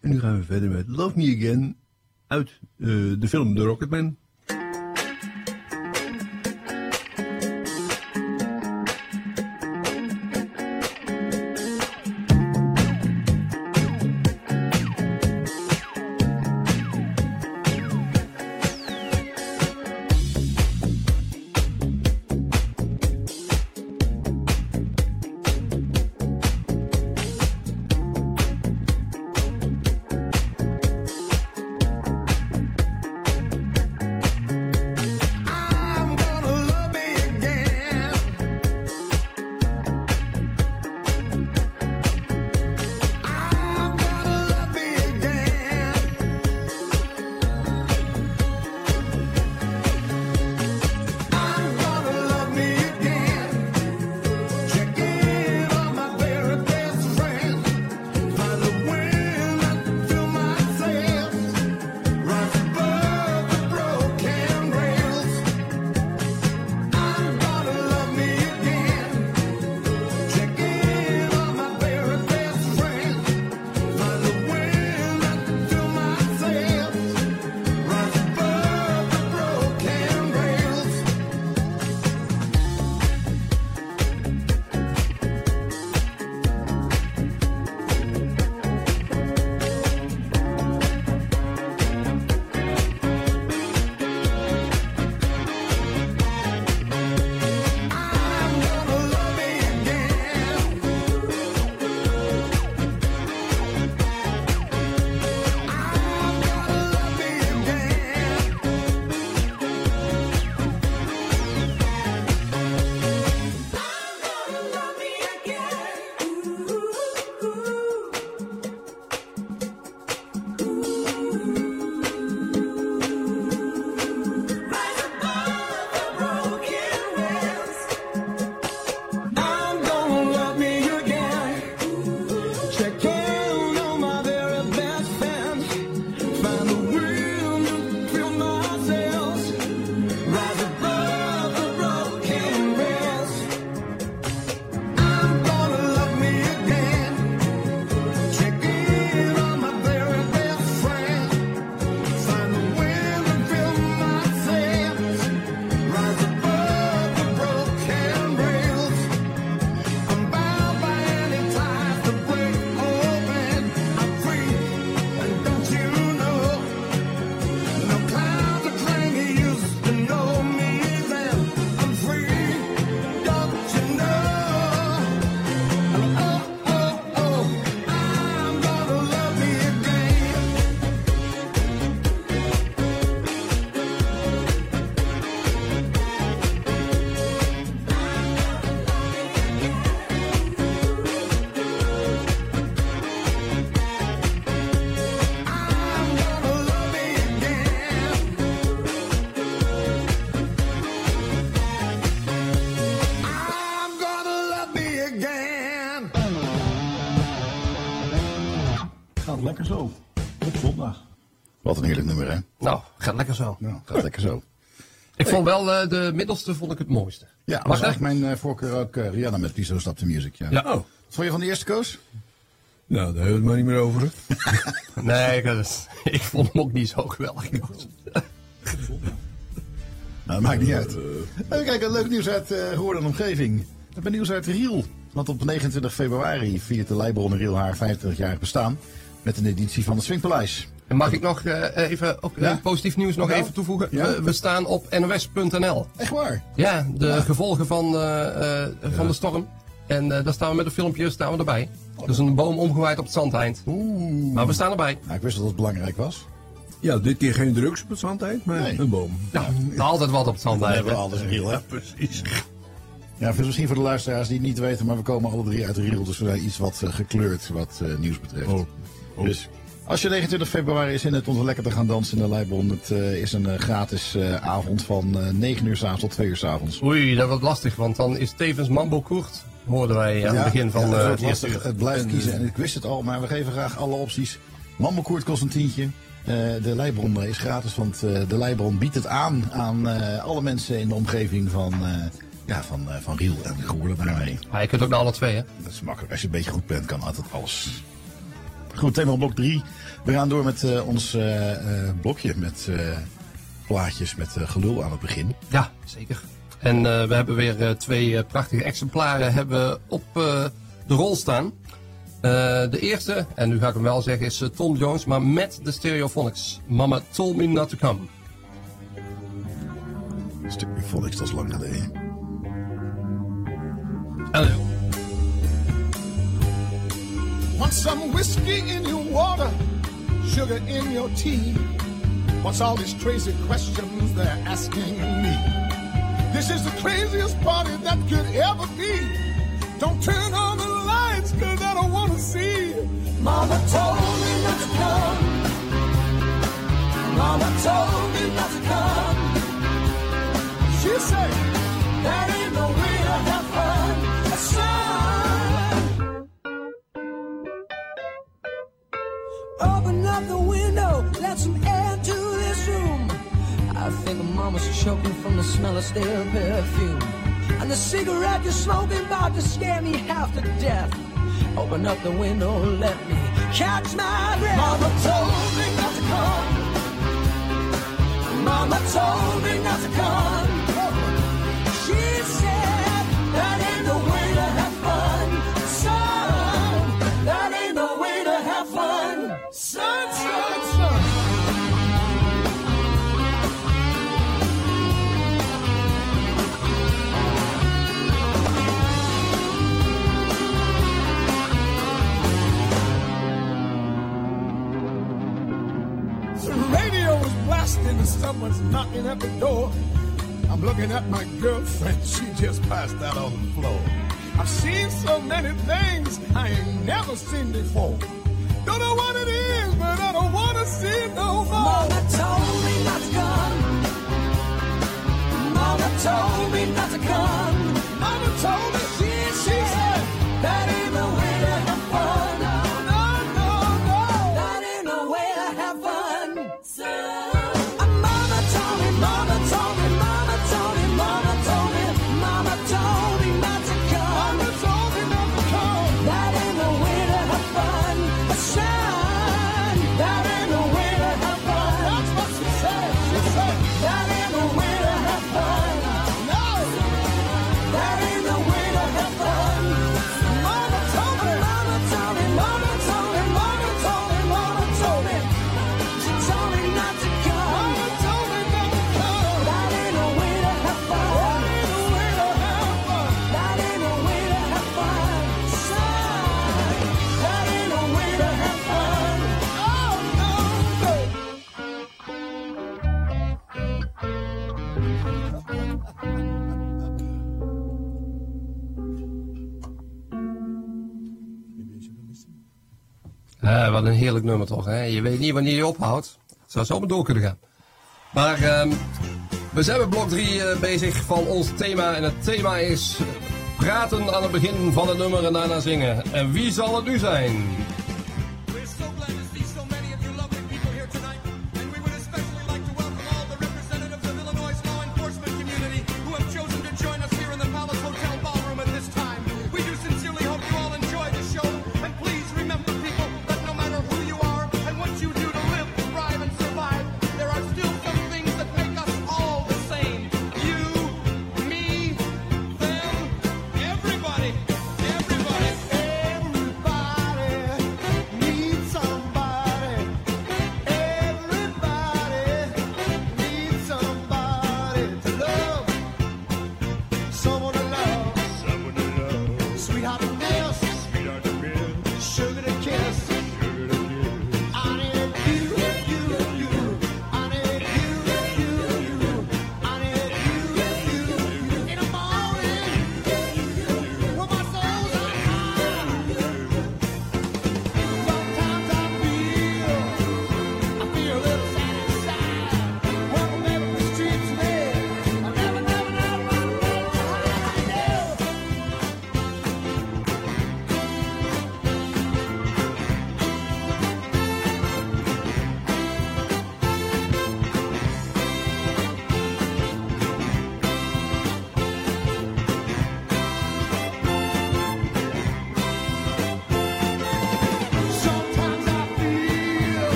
En nu gaan we verder met Love Me Again uit de film The Rocketman. Gaat lekker zo. Op zondag. Wat een heerlijk nummer, hè? Nou, gaat lekker zo. Ja, gaat lekker zo. Ik vond wel eh, de middelste vond ik het mooiste. Ja, Mag was dat? eigenlijk mijn eh, voorkeur ook eh, Rihanna met Piso Stap de Music. Ja. Ja, oh. Wat vond je van de eerste koos? Nou, daar hebben we het maar niet meer over. Nee, ik, ik vond hem ook niet zo geweldig. Nou, maakt niet uit. Even kijken, leuk nieuws uit uh, Hoorn en omgeving. We hebben nieuws uit Riel. Want op 29 februari viert de Leibron Riel haar 50-jarig bestaan. Met een editie van het Swingpaleis. En mag ik nog eh, even ook, eh, Ja? positief nieuws nog even toevoegen? Ja? We, we staan op nos.nl. Echt waar? Ja, de gevolgen van, eh, eh, van de storm. En eh, daar staan we met een filmpje staan we erbij. Dus een boom omgewaaid op het zandeind. Oeh. Maar we staan erbij. Nou, ik wist dat het belangrijk was. Ja, dit keer geen drugs op het zandeind, maar Nee. een boom. Ja, altijd wat op het Dan zandeind. hebben we alles in Riel, hè? Precies. Ja, misschien voor de luisteraars die het niet weten, maar we komen alle drie uit Riel. Dus we zijn iets wat eh, gekleurd wat eh, nieuws betreft. Oh. Oh. Dus als je 29 februari zin hebt om lekker te gaan dansen in de Leibron, het eh, is een eh, gratis eh, avond van eh 9 uur s'avonds tot 2 uur s'avonds. Oei, dat wordt lastig, want dan is tevens Mambo Koert. Hoorden wij aan het begin van ja, het het lastig. Het blijft En, kiezen en ik wist het al, maar we geven graag alle opties. Mammelkoert kost een tientje. De Leibron is gratis, want de Leibron biedt het aan aan alle mensen in de omgeving van, ja, van, van Riel en Goorlen daarmee. Ah, je kunt ook naar alle twee, hè? Dat is makkelijk. Als je een beetje goed bent, kan altijd alles. Goed, thema blok 3. We gaan door met eh, ons eh, eh, blokje met plaatjes met gelul aan het begin. Ja, zeker. En we hebben weer twee prachtige exemplaren hebben op de rol staan. De eerste, en nu ga ik hem wel zeggen, is Tom Jones, maar met de Stereophonics. Mama told me not to come. Stereophonics, dat is lang geleden. Hallo. Want some whiskey in your water, sugar in your tea. What's all these crazy questions they're asking me? This is the craziest party that could ever be. Don't turn on the lights, cause I don't wanna see. Mama told me not to come. Mama told me not to come. She said, that ain't no way to have fun. Son. Up the window, let some air to this room. I think mama's choking from the smell of stale perfume. And the cigarette you're smoking about to scare me half to death. Open up the window, let me catch my breath. Mama told me not to come. Mama told me not to come. She said, is and someone's knocking at the door. I'm looking at my girlfriend, she just passed out on the floor. I've seen so many things I ain't never seen before. Don't know what it is, but I don't wanna see it no more. Mama told me not to come. Mama told me not to come. Mama told me she, she said that ain't Eh, wat een heerlijk nummer toch, hè? Je weet niet wanneer je ophoudt. Zou zomaar door kunnen gaan. Maar ehm, we zijn met blok 3 bezig van ons thema. En het thema is eh, praten aan het begin van het nummer en daarna zingen. En wie zal het nu zijn?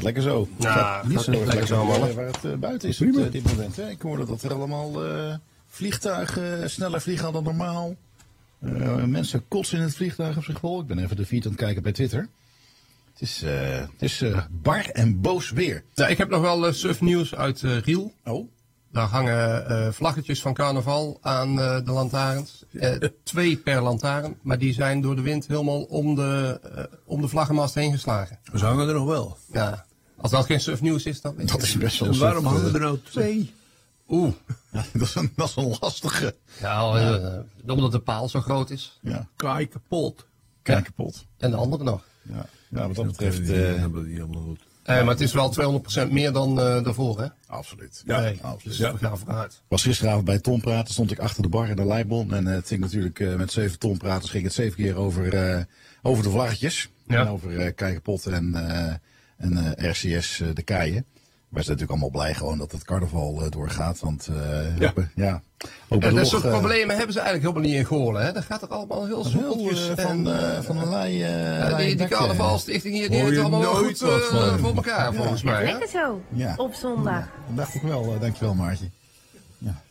Gaat lekker zo. Ja, gaat niet zo lekker zo, waar, mannen. waar het eh, buiten is op eh, dit moment. Hè. Ik hoorde dat er allemaal eh, vliegtuigen sneller vliegen dan normaal. Eh, mensen kotsen in het vliegtuig op zich wel. Ik ben even de feed aan het kijken bij Twitter. Het is, eh, het is eh, bar en boos weer. Ja, ik heb nog wel uh, surfnieuws uit eh, Riel. Oh. Daar hangen eh, vlaggetjes van carnaval aan eh, de lantaarns. Eh, twee per lantaarn, maar die zijn door de wind helemaal om de, eh, om de vlaggenmast heen geslagen. Ze hangen er nog wel. Ja, als dat geen surfnieuws is, dan... Dat is best wel En waarom surf, hangen eh, er nou twee? Oeh. Ja, dat, is een, dat is een lastige. Ja, eh, omdat de paal zo groot is. Ja. Kaai kapot. Kijk kapot. En de andere nog. Ja, ja wat dat betreft. Die eh, hebben die allemaal goed. Eh, maar het is wel 200% meer dan eh daarvoor, hè? absoluut. Ja, Nee, absoluut. Dus we gaan vooruit. was gisteravond bij Tom praten, stond ik achter de bar in de Leibon. En het ging natuurlijk eh, met zeven Tom praten, ging het zeven keer over, eh, over de vlaggetjes. Ja. En over eh Kijkepot en, eh, en eh, RCS eh, de Keien. Wij zijn natuurlijk allemaal blij gewoon dat het carnaval eh, doorgaat. Want eh, Ja. ja. ja, ook bij En dat soort problemen hebben ze eigenlijk helemaal niet in Goorlen, hè? Dat gaat er allemaal heel soepeltjes. van, van allerlei... eh, ja, die, die carnavalstichting hier, die heeft allemaal goed eh, voor elkaar, volgens mij. Hè? Lekker zo. Ja. Op zondag. Dat dacht ik wel. dankjewel Maartje.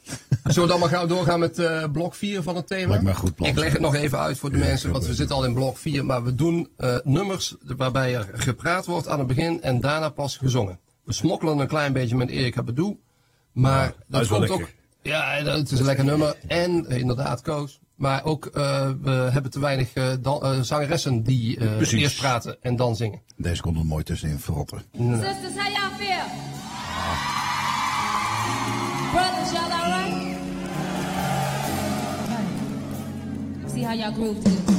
Zullen we dan maar gauw doorgaan met eh, blok 4 van het thema? Lijkt me een goed plan. Ik leg het nog even uit voor de Ja, mensen, want we zitten al in blok 4. Maar we doen eh, nummers waarbij er gepraat wordt aan het begin en daarna pas gezongen. We smokkelen een klein beetje met Erika Bedoe. Maar dat komt lekker. ook... Ja, het is een lekker nummer. En eh, inderdaad, Koos. Maar ook, eh, we hebben te weinig dan- zangeressen die eh, eerst praten en dan zingen. Deze komt er mooi tussenin verrotten. Sisters, how y'all feel? See how y'all groove to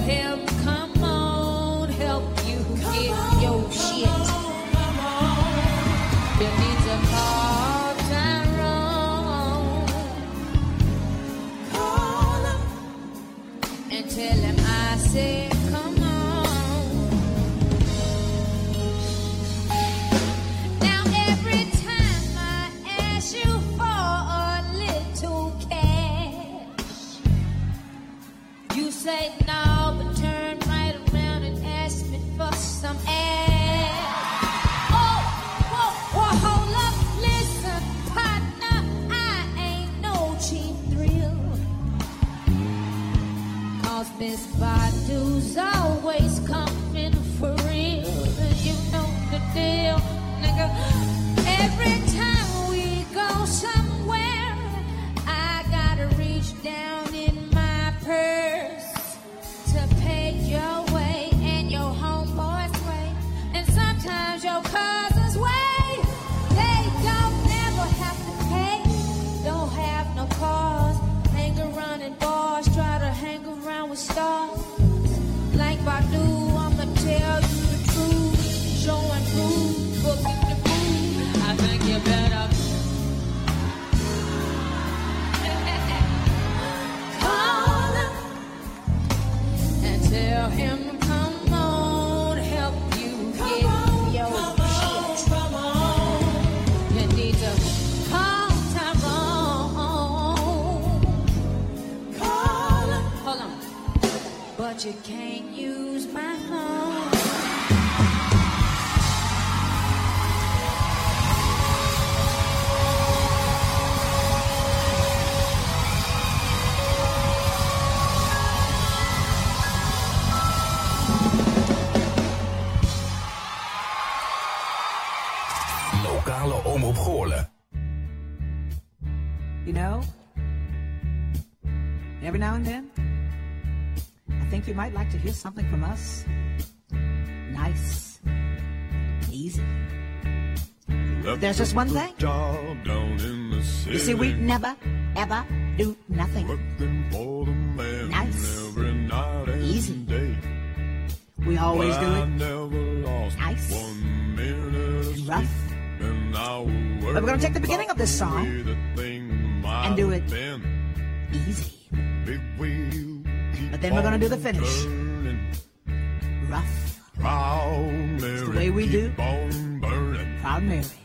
him, come on, help you get your shit. You need to call Tyrone and tell him I said, Come on. Now, every time I ask you for a little cash, you say. Miss Badu's always but you can't use my phone. Lokale. You know, every now and then. think you might like to hear something from us. Nice, easy. There's just one thing. You see, we never, ever do nothing. nice, easy. We always do it. nice, rough. now we're gonna take the beginning of this song and do it easy then we're going to do the finish. Rough. Proud Mary. It's the way we do. Proud Mary.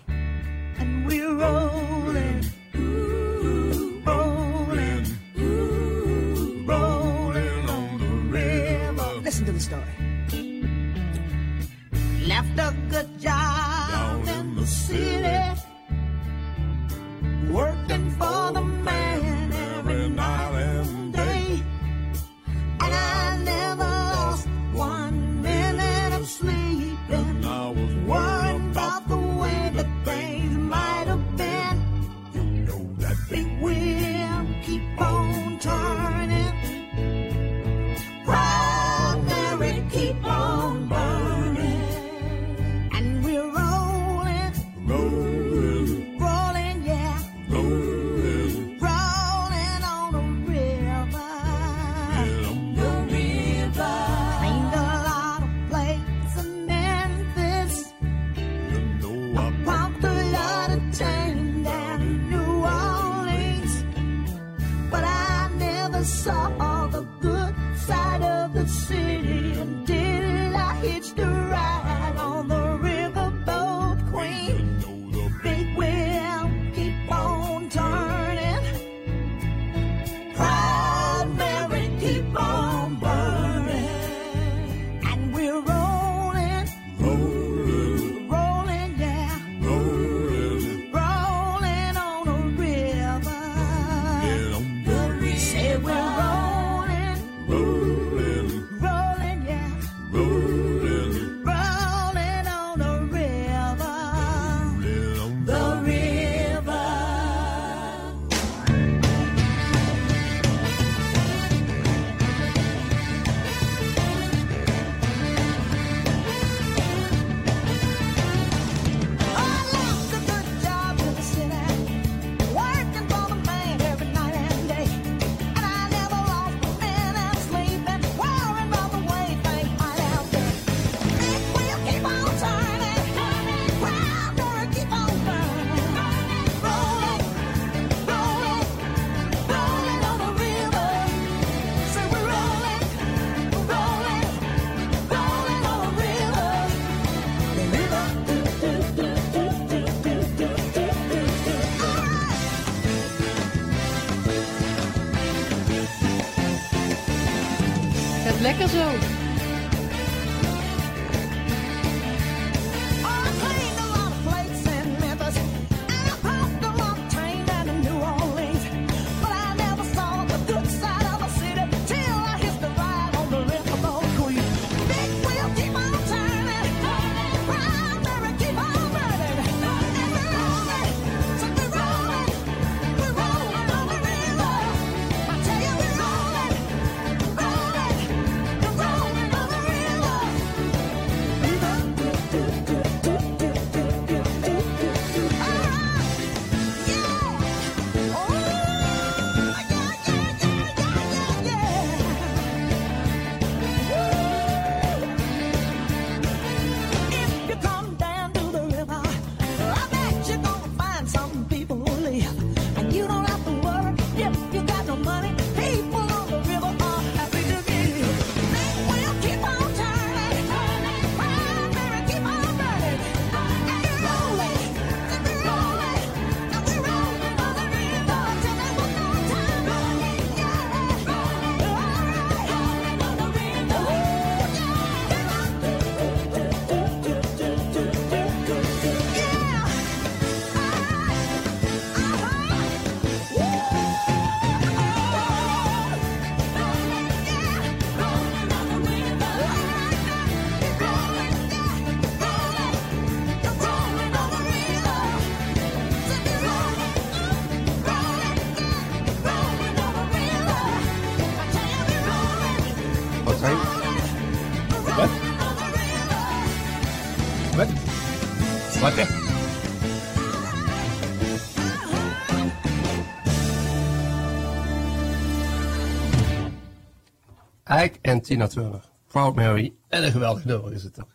En Tina Turner. Proud Mary. En een geweldig nummer is het toch?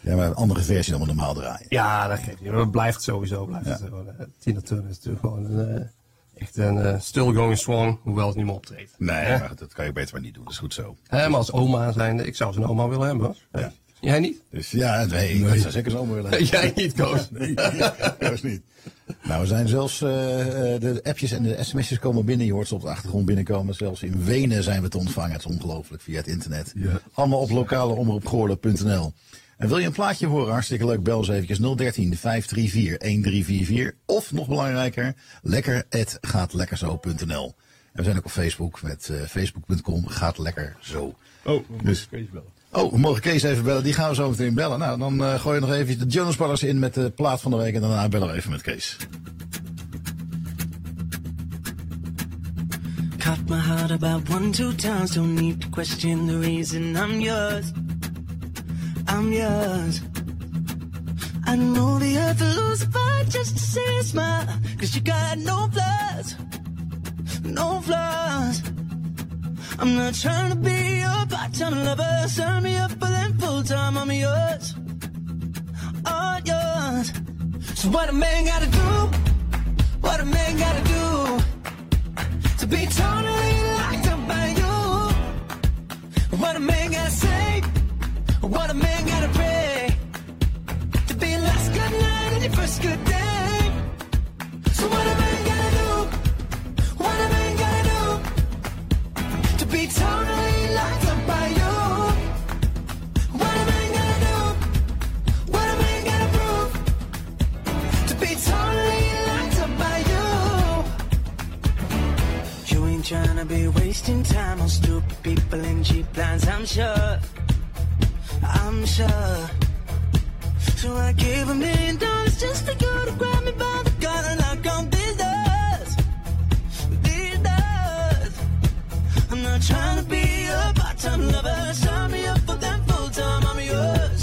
Ja, maar een andere versie dan we normaal draaien. Ja, dat geeft niet. Het blijft sowieso. Blijft het zo. Eh, Tina Turner is natuurlijk gewoon een, eh, echt een eh, still going strong, hoewel het niet meer optreedt. Nee, maar dat kan je beter maar niet doen. Dat is goed zo. Hè, maar als oma zijnde, ik zou zo'n oma willen hebben. hoor. Ja. Jij niet? Dus ja, nee, ik zou zeker zo willen. Jij niet, Koos. Nee, Koos niet. Nou, we zijn zelfs, eh, eh, de appjes en de sms'jes komen binnen. Je hoort ze op de achtergrond binnenkomen. Zelfs in Wenen zijn we te ontvangen. Het is ongelooflijk via het internet. Allemaal op lokaleomroepgoorlen.nl. En wil je een plaatje horen? Hartstikke leuk. Bel eens eventjes 013 534 1344. Of nog belangrijker, lekker gaatlekkerzo.nl. En we zijn ook op Facebook met eh, facebook.com gaat lekker zo. Oh, Dus- Kees bellen. Oh, we mogen Kees even bellen. Die gaan we zo meteen bellen. Nou, dan eh gooi je nog even de Jonas Brothers in met de plaat van de week. En daarna bellen we even met Kees. Caught my heart about one, two times. Don't need to question the reason I'm yours. I'm yours. I know the earth will lose a fight just to see a smile. Cause you got no flaws. No flaws. I'm not trying to be your part-time lover. Sign me up for them full-time. I'm yours. All yours. So what a man gotta do? What a man gotta do? to be totally locked up by you. What a man gotta say, what a man gotta pray to be last good night and your first good day. Be totally locked up by you. What a man gotta do, what a man gotta prove to be totally locked up by you. You ain't be wasting time on stupid people and cheap I'm sure. I'm sure. So I a million dollars just for you to grab me by the collar and knock trying to be a part-time lover. Sign me up for that full-time. I'm yours.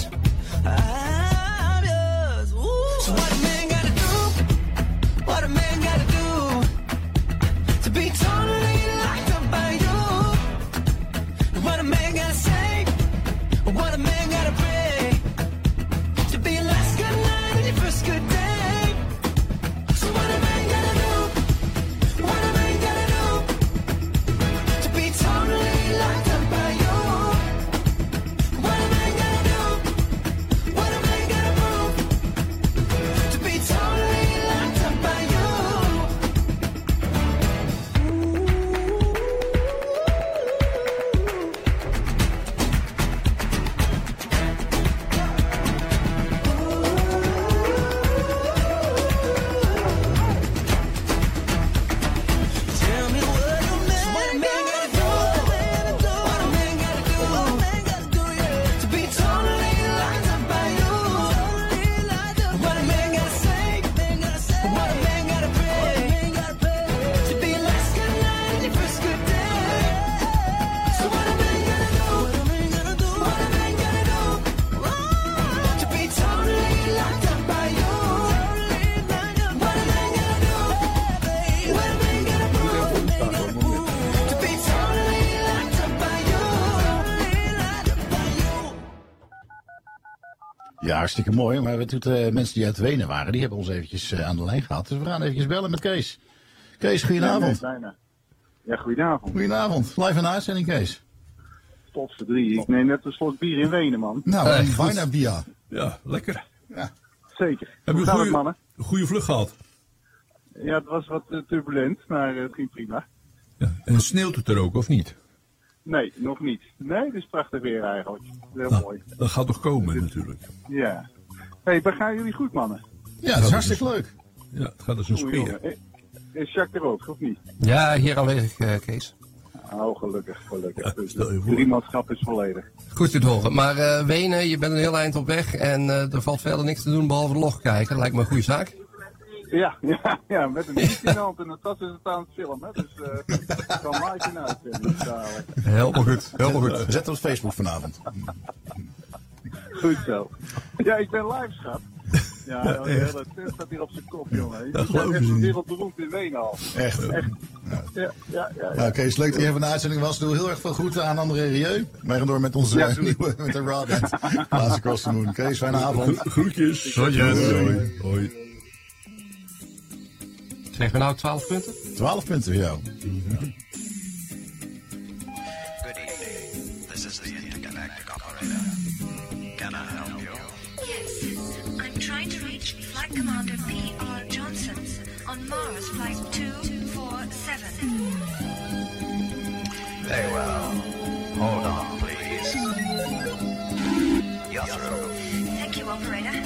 Hartstikke mooi. Maar wat doet eh, mensen die uit Wenen waren, die hebben ons eventjes eh, aan de lijn gehad. Dus we gaan eventjes bellen met Kees. Kees, goedenavond. Ja, nee, bijna. Ja, goedenavond. Goedenavond. Live en uitzending, Kees. Tot voor drie. Ik neem net een slok bier in Wenen, man. Nou, een bijna bia. Ja, lekker. Ja. Zeker. Heb je een goede, mannen? goede vlucht gehad? Ja, het was wat eh, turbulent, maar het ging prima. En sneeuwt het er ook, of niet? Nee, nog niet. Nee, het is prachtig weer eigenlijk. Heel Nou, mooi. Dat gaat toch komen, natuurlijk. Ja. hey, begaan jullie goed, mannen? Ja, dat is hartstikke leuk. Ja, het gaat als een speer. jongen. Eh, Is Jacques er ook, of niet? Ja, hier aanwezig, eh, Kees. Oh, gelukkig, gelukkig. Dus de voor. driemaatschap is volledig. Goed te horen. Maar eh, Wenen, je bent een heel eind op weg en eh, er valt verder niks te doen behalve de log kijken. Lijkt me een goede zaak. Ja, ja, ja, met een biertje in de hand en een tas is het aan het filmen. Dus eh het kan in uitzending dadelijk. Helemaal goed, helemaal goed. Zet op Facebook vanavond. Goed zo. Ja, ik ben live, schat. Ja, Ja, de hele tent staat hier op zijn kop, jongen. Dat ze echt niet. wereldberoemd in Wenen al. Echt. Echt. Ja, ja, ja. Nou, Kees, leuk dat je even de uitzending was. Doe heel erg veel groeten aan André Rieu. Wij gaan door met onze Ja, eh, nieuwe, met de Raw Band. Laatste Cross the Moon. Kees, fijne avond. Groetjes. Groetjes. Hoi. Hoi. Zeg we nou 12 punten? 12 punten voor jou. This is the intergalactic operator. Can I help you? Yes, I'm trying to reach Flight Commander P.R. Johnson on Mars Flight 247. Very well. Hold on, please. You're through. Thank you, operator.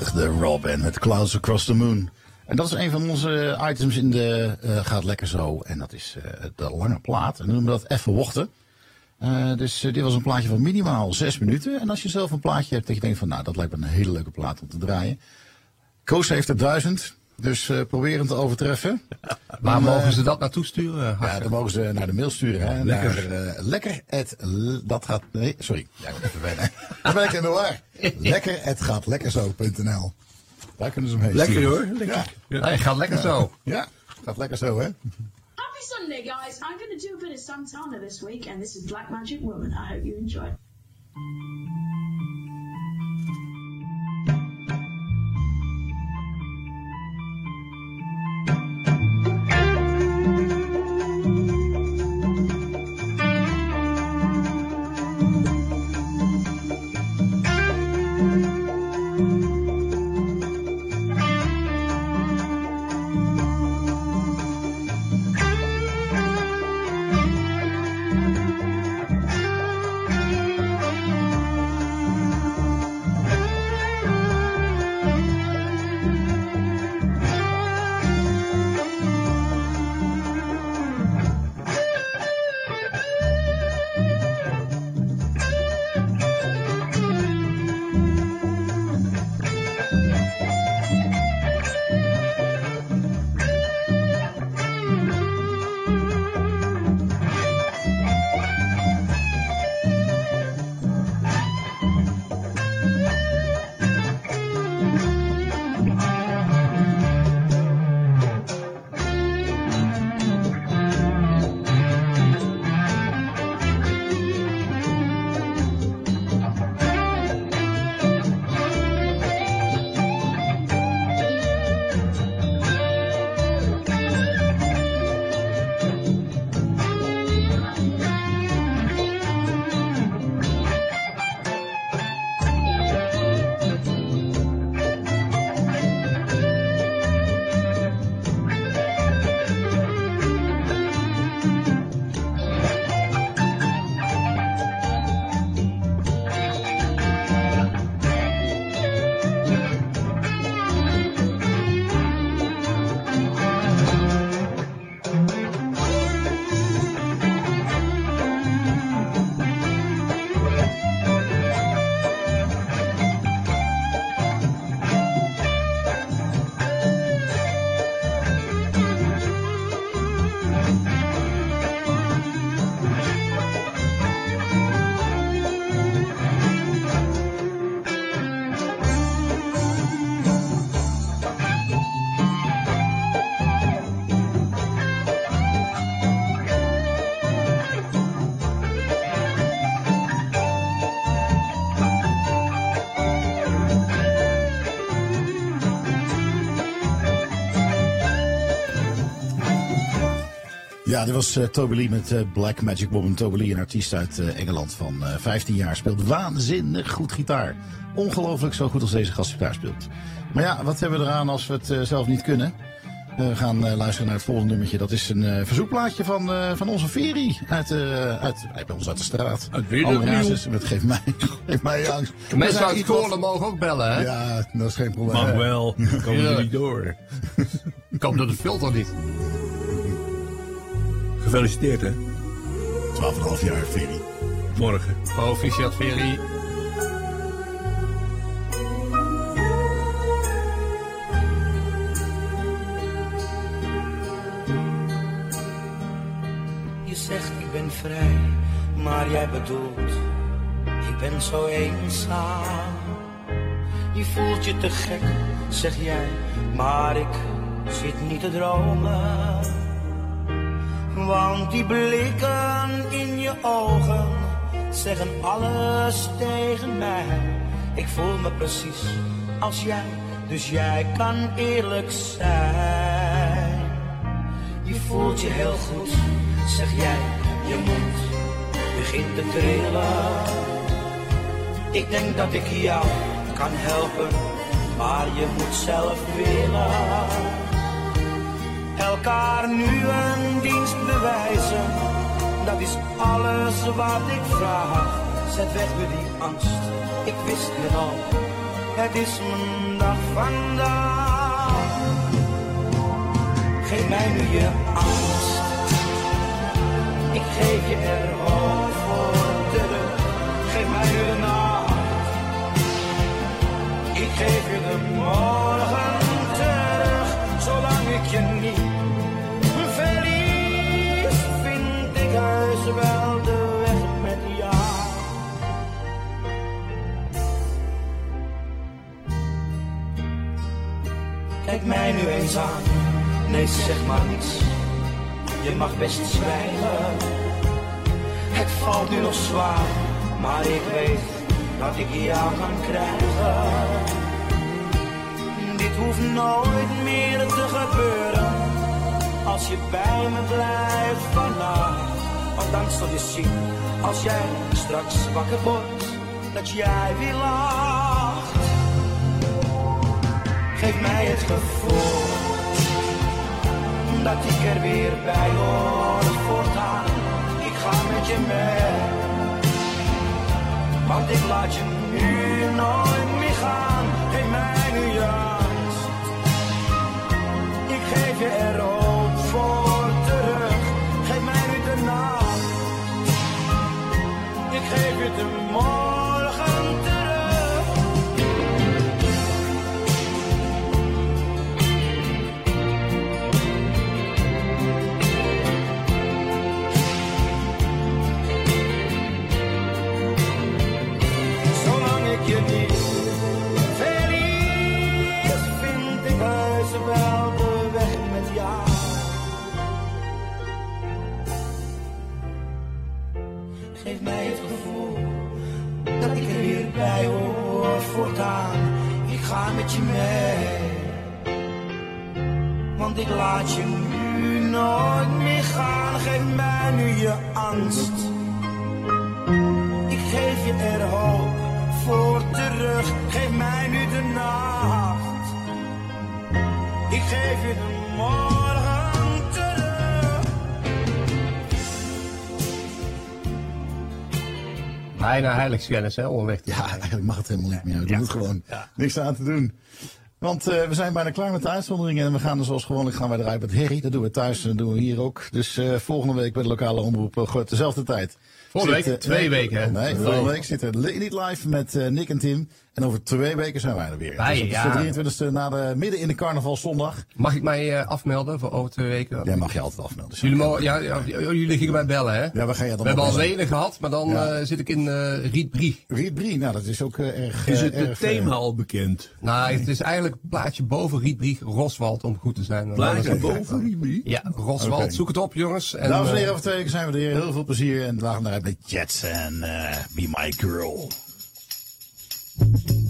De Raw Band met Clouds Across the Moon. En dat is een van onze items in de eh, Gaat Lekker Zo. En dat is eh, de lange plaat. En we dat even wachten. Eh, dus dit was een plaatje van minimaal zes minuten. En als je zelf een plaatje hebt dat je denkt van nou, dat lijkt me een hele leuke plaat om te draaien. Koos heeft er duizend. Dus eh probeer hem te overtreffen. Waar Dan, eh, mogen ze dat naartoe sturen? Ja, dan mogen ze naar de mail sturen. Hè, lekker. Naar, eh, lekker het, dat gaat, nee, sorry. Ja, even wennen. Dan ben ik in de war. Lekker het gaat lekkerzo.nl. Daar kunnen ze hem heen Lekker, sturen. hoor. Lekker. Ja. Hij gaat lekker zo. Ja, gaat lekker zo hè. Happy Sunday, guys. I'm going to do a bit of Santana this week, and this is Black Magic Woman. I hope you enjoy. Ja, dit was eh, Toby Lee met eh, Black Magic Woman. Toby Lee, een artiest uit eh, Engeland van eh, 15 jaar, speelt waanzinnig goed gitaar. Ongelooflijk zo goed als deze gast gitaar speelt. Maar ja, wat hebben we eraan als we het zelf niet kunnen? We gaan eh, luisteren naar het volgende nummertje. Dat is een eh, verzoekplaatje van, eh, van onze Ferry. Uit, eh, uit, bij ons uit de straat. Uit Weer Andere opnieuw. razes met geef mij, geef mij angst. Mensen uit Goorlen mogen ook bellen, hè? Ja, dat is geen probleem. Mag wel, dan komen Ja. we niet door. Ik hoop dat het filter niet. Gefeliciteerd, hè? 12,5 jaar Ferry. Morgen. Proficiat Ferry. Je zegt ik ben vrij, maar jij bedoelt ik ben zo eenzaam. Je voelt je te gek, zeg jij, maar ik zit niet te dromen. Want die blikken in je ogen zeggen alles tegen mij. Ik voel me precies als jij, dus jij kan eerlijk zijn. Je voelt je heel goed, zeg jij, je mond begint te trillen. Ik denk dat ik jou kan helpen, maar je moet zelf willen. Elkaar nu een dienst bewijzen, dat is alles wat ik vraag. Zet weg weer die angst, ik wist het al. het is mijn dag vandaag. Geef mij nu je angst, ik geef je er hoop voor terug. Geef mij nu de nacht, ik geef je de morgen Mij nu eens aan, nee zeg maar niets. Je mag best zwijgen. Het valt nu nog zwaar, maar ik weet dat ik jou kan krijgen. Dit hoeft nooit meer te gebeuren, als je bij me blijft vannacht. Want dan zul je zien, als jij straks wakker wordt, dat jij weer lacht. Geef mij het gevoel dat ik er weer bij hoor voortaan. Ik ga met je mee, want ik laat je nu nooit meer gaan. Geef mij nu angst, ik geef je er hoop voor terug. Geef mij nu de nacht, ik geef je de morgen ga met je mee, want ik laat je nu nooit meer gaan. Geef mij nu je angst. Ik geef je er hoop voor terug. Geef mij nu de nacht. Ik geef je de morgen Bijna heiligschennis, hè, onderweg. Ja, eigenlijk mag het helemaal niet meer. Doen het gewoon. Niks aan te doen. Want eh, we zijn bijna klaar met de uitzonderingen en we gaan er zoals gewoonlijk gaan wij eruit met Harry. Dat doen we thuis en dat doen we hier ook. Dus eh, volgende week bij de lokale omroep eh, goed, dezelfde tijd. Volgende Zit, week? Twee weken, hè? Nee, volgende week zitten we niet live met Nick en Tim. En over twee weken zijn wij er weer. Wij, dus op ja. de 23e na de, midden in de carnavalzondag. Mag ik mij eh, afmelden voor over twee weken? Jij mag je altijd afmelden. Jullie, mogen, ja, ja, jullie gingen mij bellen, hè? Ja, waar ga je dan We hebben al? Wenen gehad, maar dan Ja. eh, zit ik in eh Rietbrie. Rietbrie, nou dat is ook erg... Is het erg, thema al bekend? Nou, het is eigenlijk een plaatje boven Rietbrie, Roswald, om goed te zijn. Plaatje boven Rietbrie? Ja, Roswald. Zoek het op, jongens. En, Dames en heren, over twee weken zijn we er weer. Heel veel plezier en we gaan eruit met Jets en eh, Be My Girl. thank you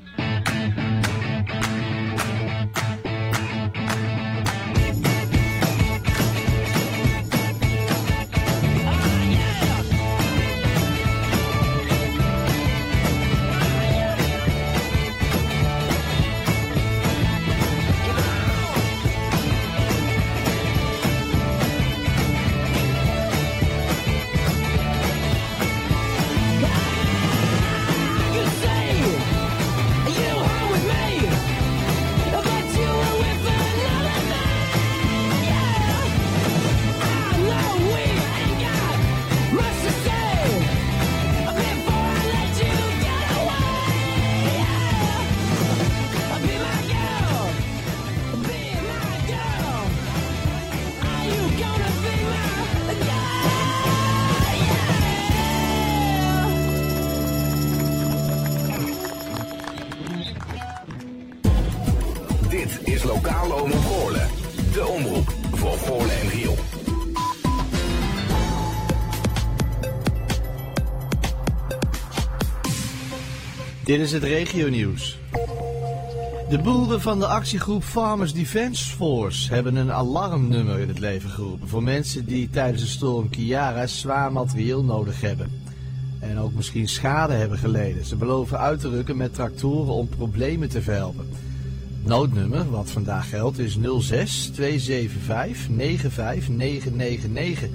Dit is het regionieuws. De boeren van de actiegroep Farmers Defence Force hebben een alarmnummer in het leven geroepen voor mensen die tijdens de storm Kiara zwaar materieel nodig hebben. En ook misschien schade hebben geleden. Ze beloven uit te rukken met tractoren om problemen te verhelpen. Noodnummer, wat vandaag geldt, is 06 275 95999.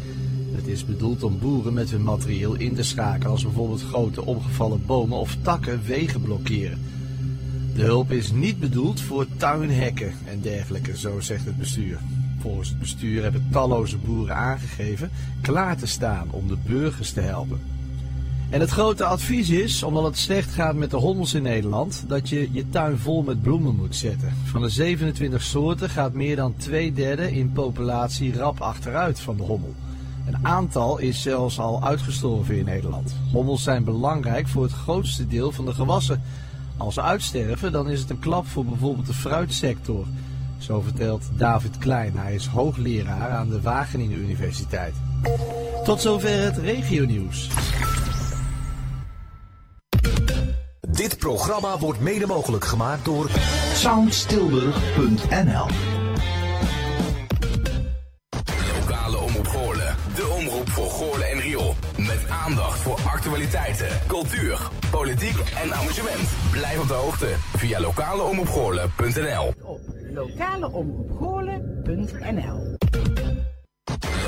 Het is bedoeld om boeren met hun materieel in te schakelen als bijvoorbeeld grote omgevallen bomen of takken wegen blokkeren. De hulp is niet bedoeld voor tuinhekken en dergelijke, zo zegt het bestuur. Volgens het bestuur hebben talloze boeren aangegeven klaar te staan om de burgers te helpen. En het grote advies is, omdat het slecht gaat met de hommels in Nederland, dat je je tuin vol met bloemen moet zetten. Van de 27 soorten gaat meer dan twee derde in populatie rap achteruit van de hommel. Een aantal is zelfs al uitgestorven in Nederland. Hommels zijn belangrijk voor het grootste deel van de gewassen. Als ze uitsterven, dan is het een klap voor bijvoorbeeld de fruitsector. Zo vertelt David Klein. Hij is hoogleraar aan de Wageningen Universiteit. Tot zover het regionieuws. Dit programma wordt mede mogelijk gemaakt door Soundstilburg.nl aandacht voor actualiteiten, cultuur, politiek en amusement. Blijf op de hoogte via lokaleomroepgoorlen.nl lokaleomroepgoorlen.nl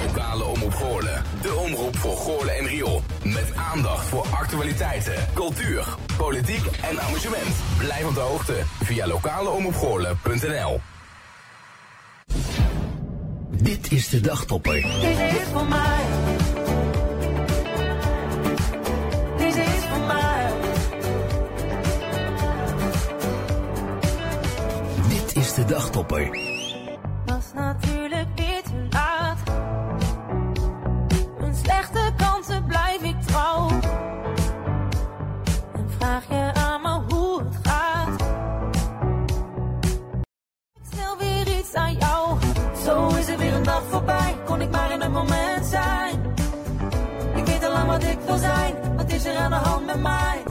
Lokale Omroep Goorlen. De omroep voor Goorlen en Riool. Met aandacht voor actualiteiten, cultuur, politiek en amusement. Blijf op de hoogte via lokaleomroepgoorlen.nl Dit is de dagtopper. Deze is voor mij. De dagtopper. Was natuurlijk niet te laat. Mijn slechte kansen blijf ik trouw. En vraag je aan me hoe het gaat. Ik stel weer iets aan jou. Zo is er weer een dag voorbij. Kon ik maar in een moment zijn. Ik weet al lang wat ik wil zijn. Wat is er aan de hand met mij?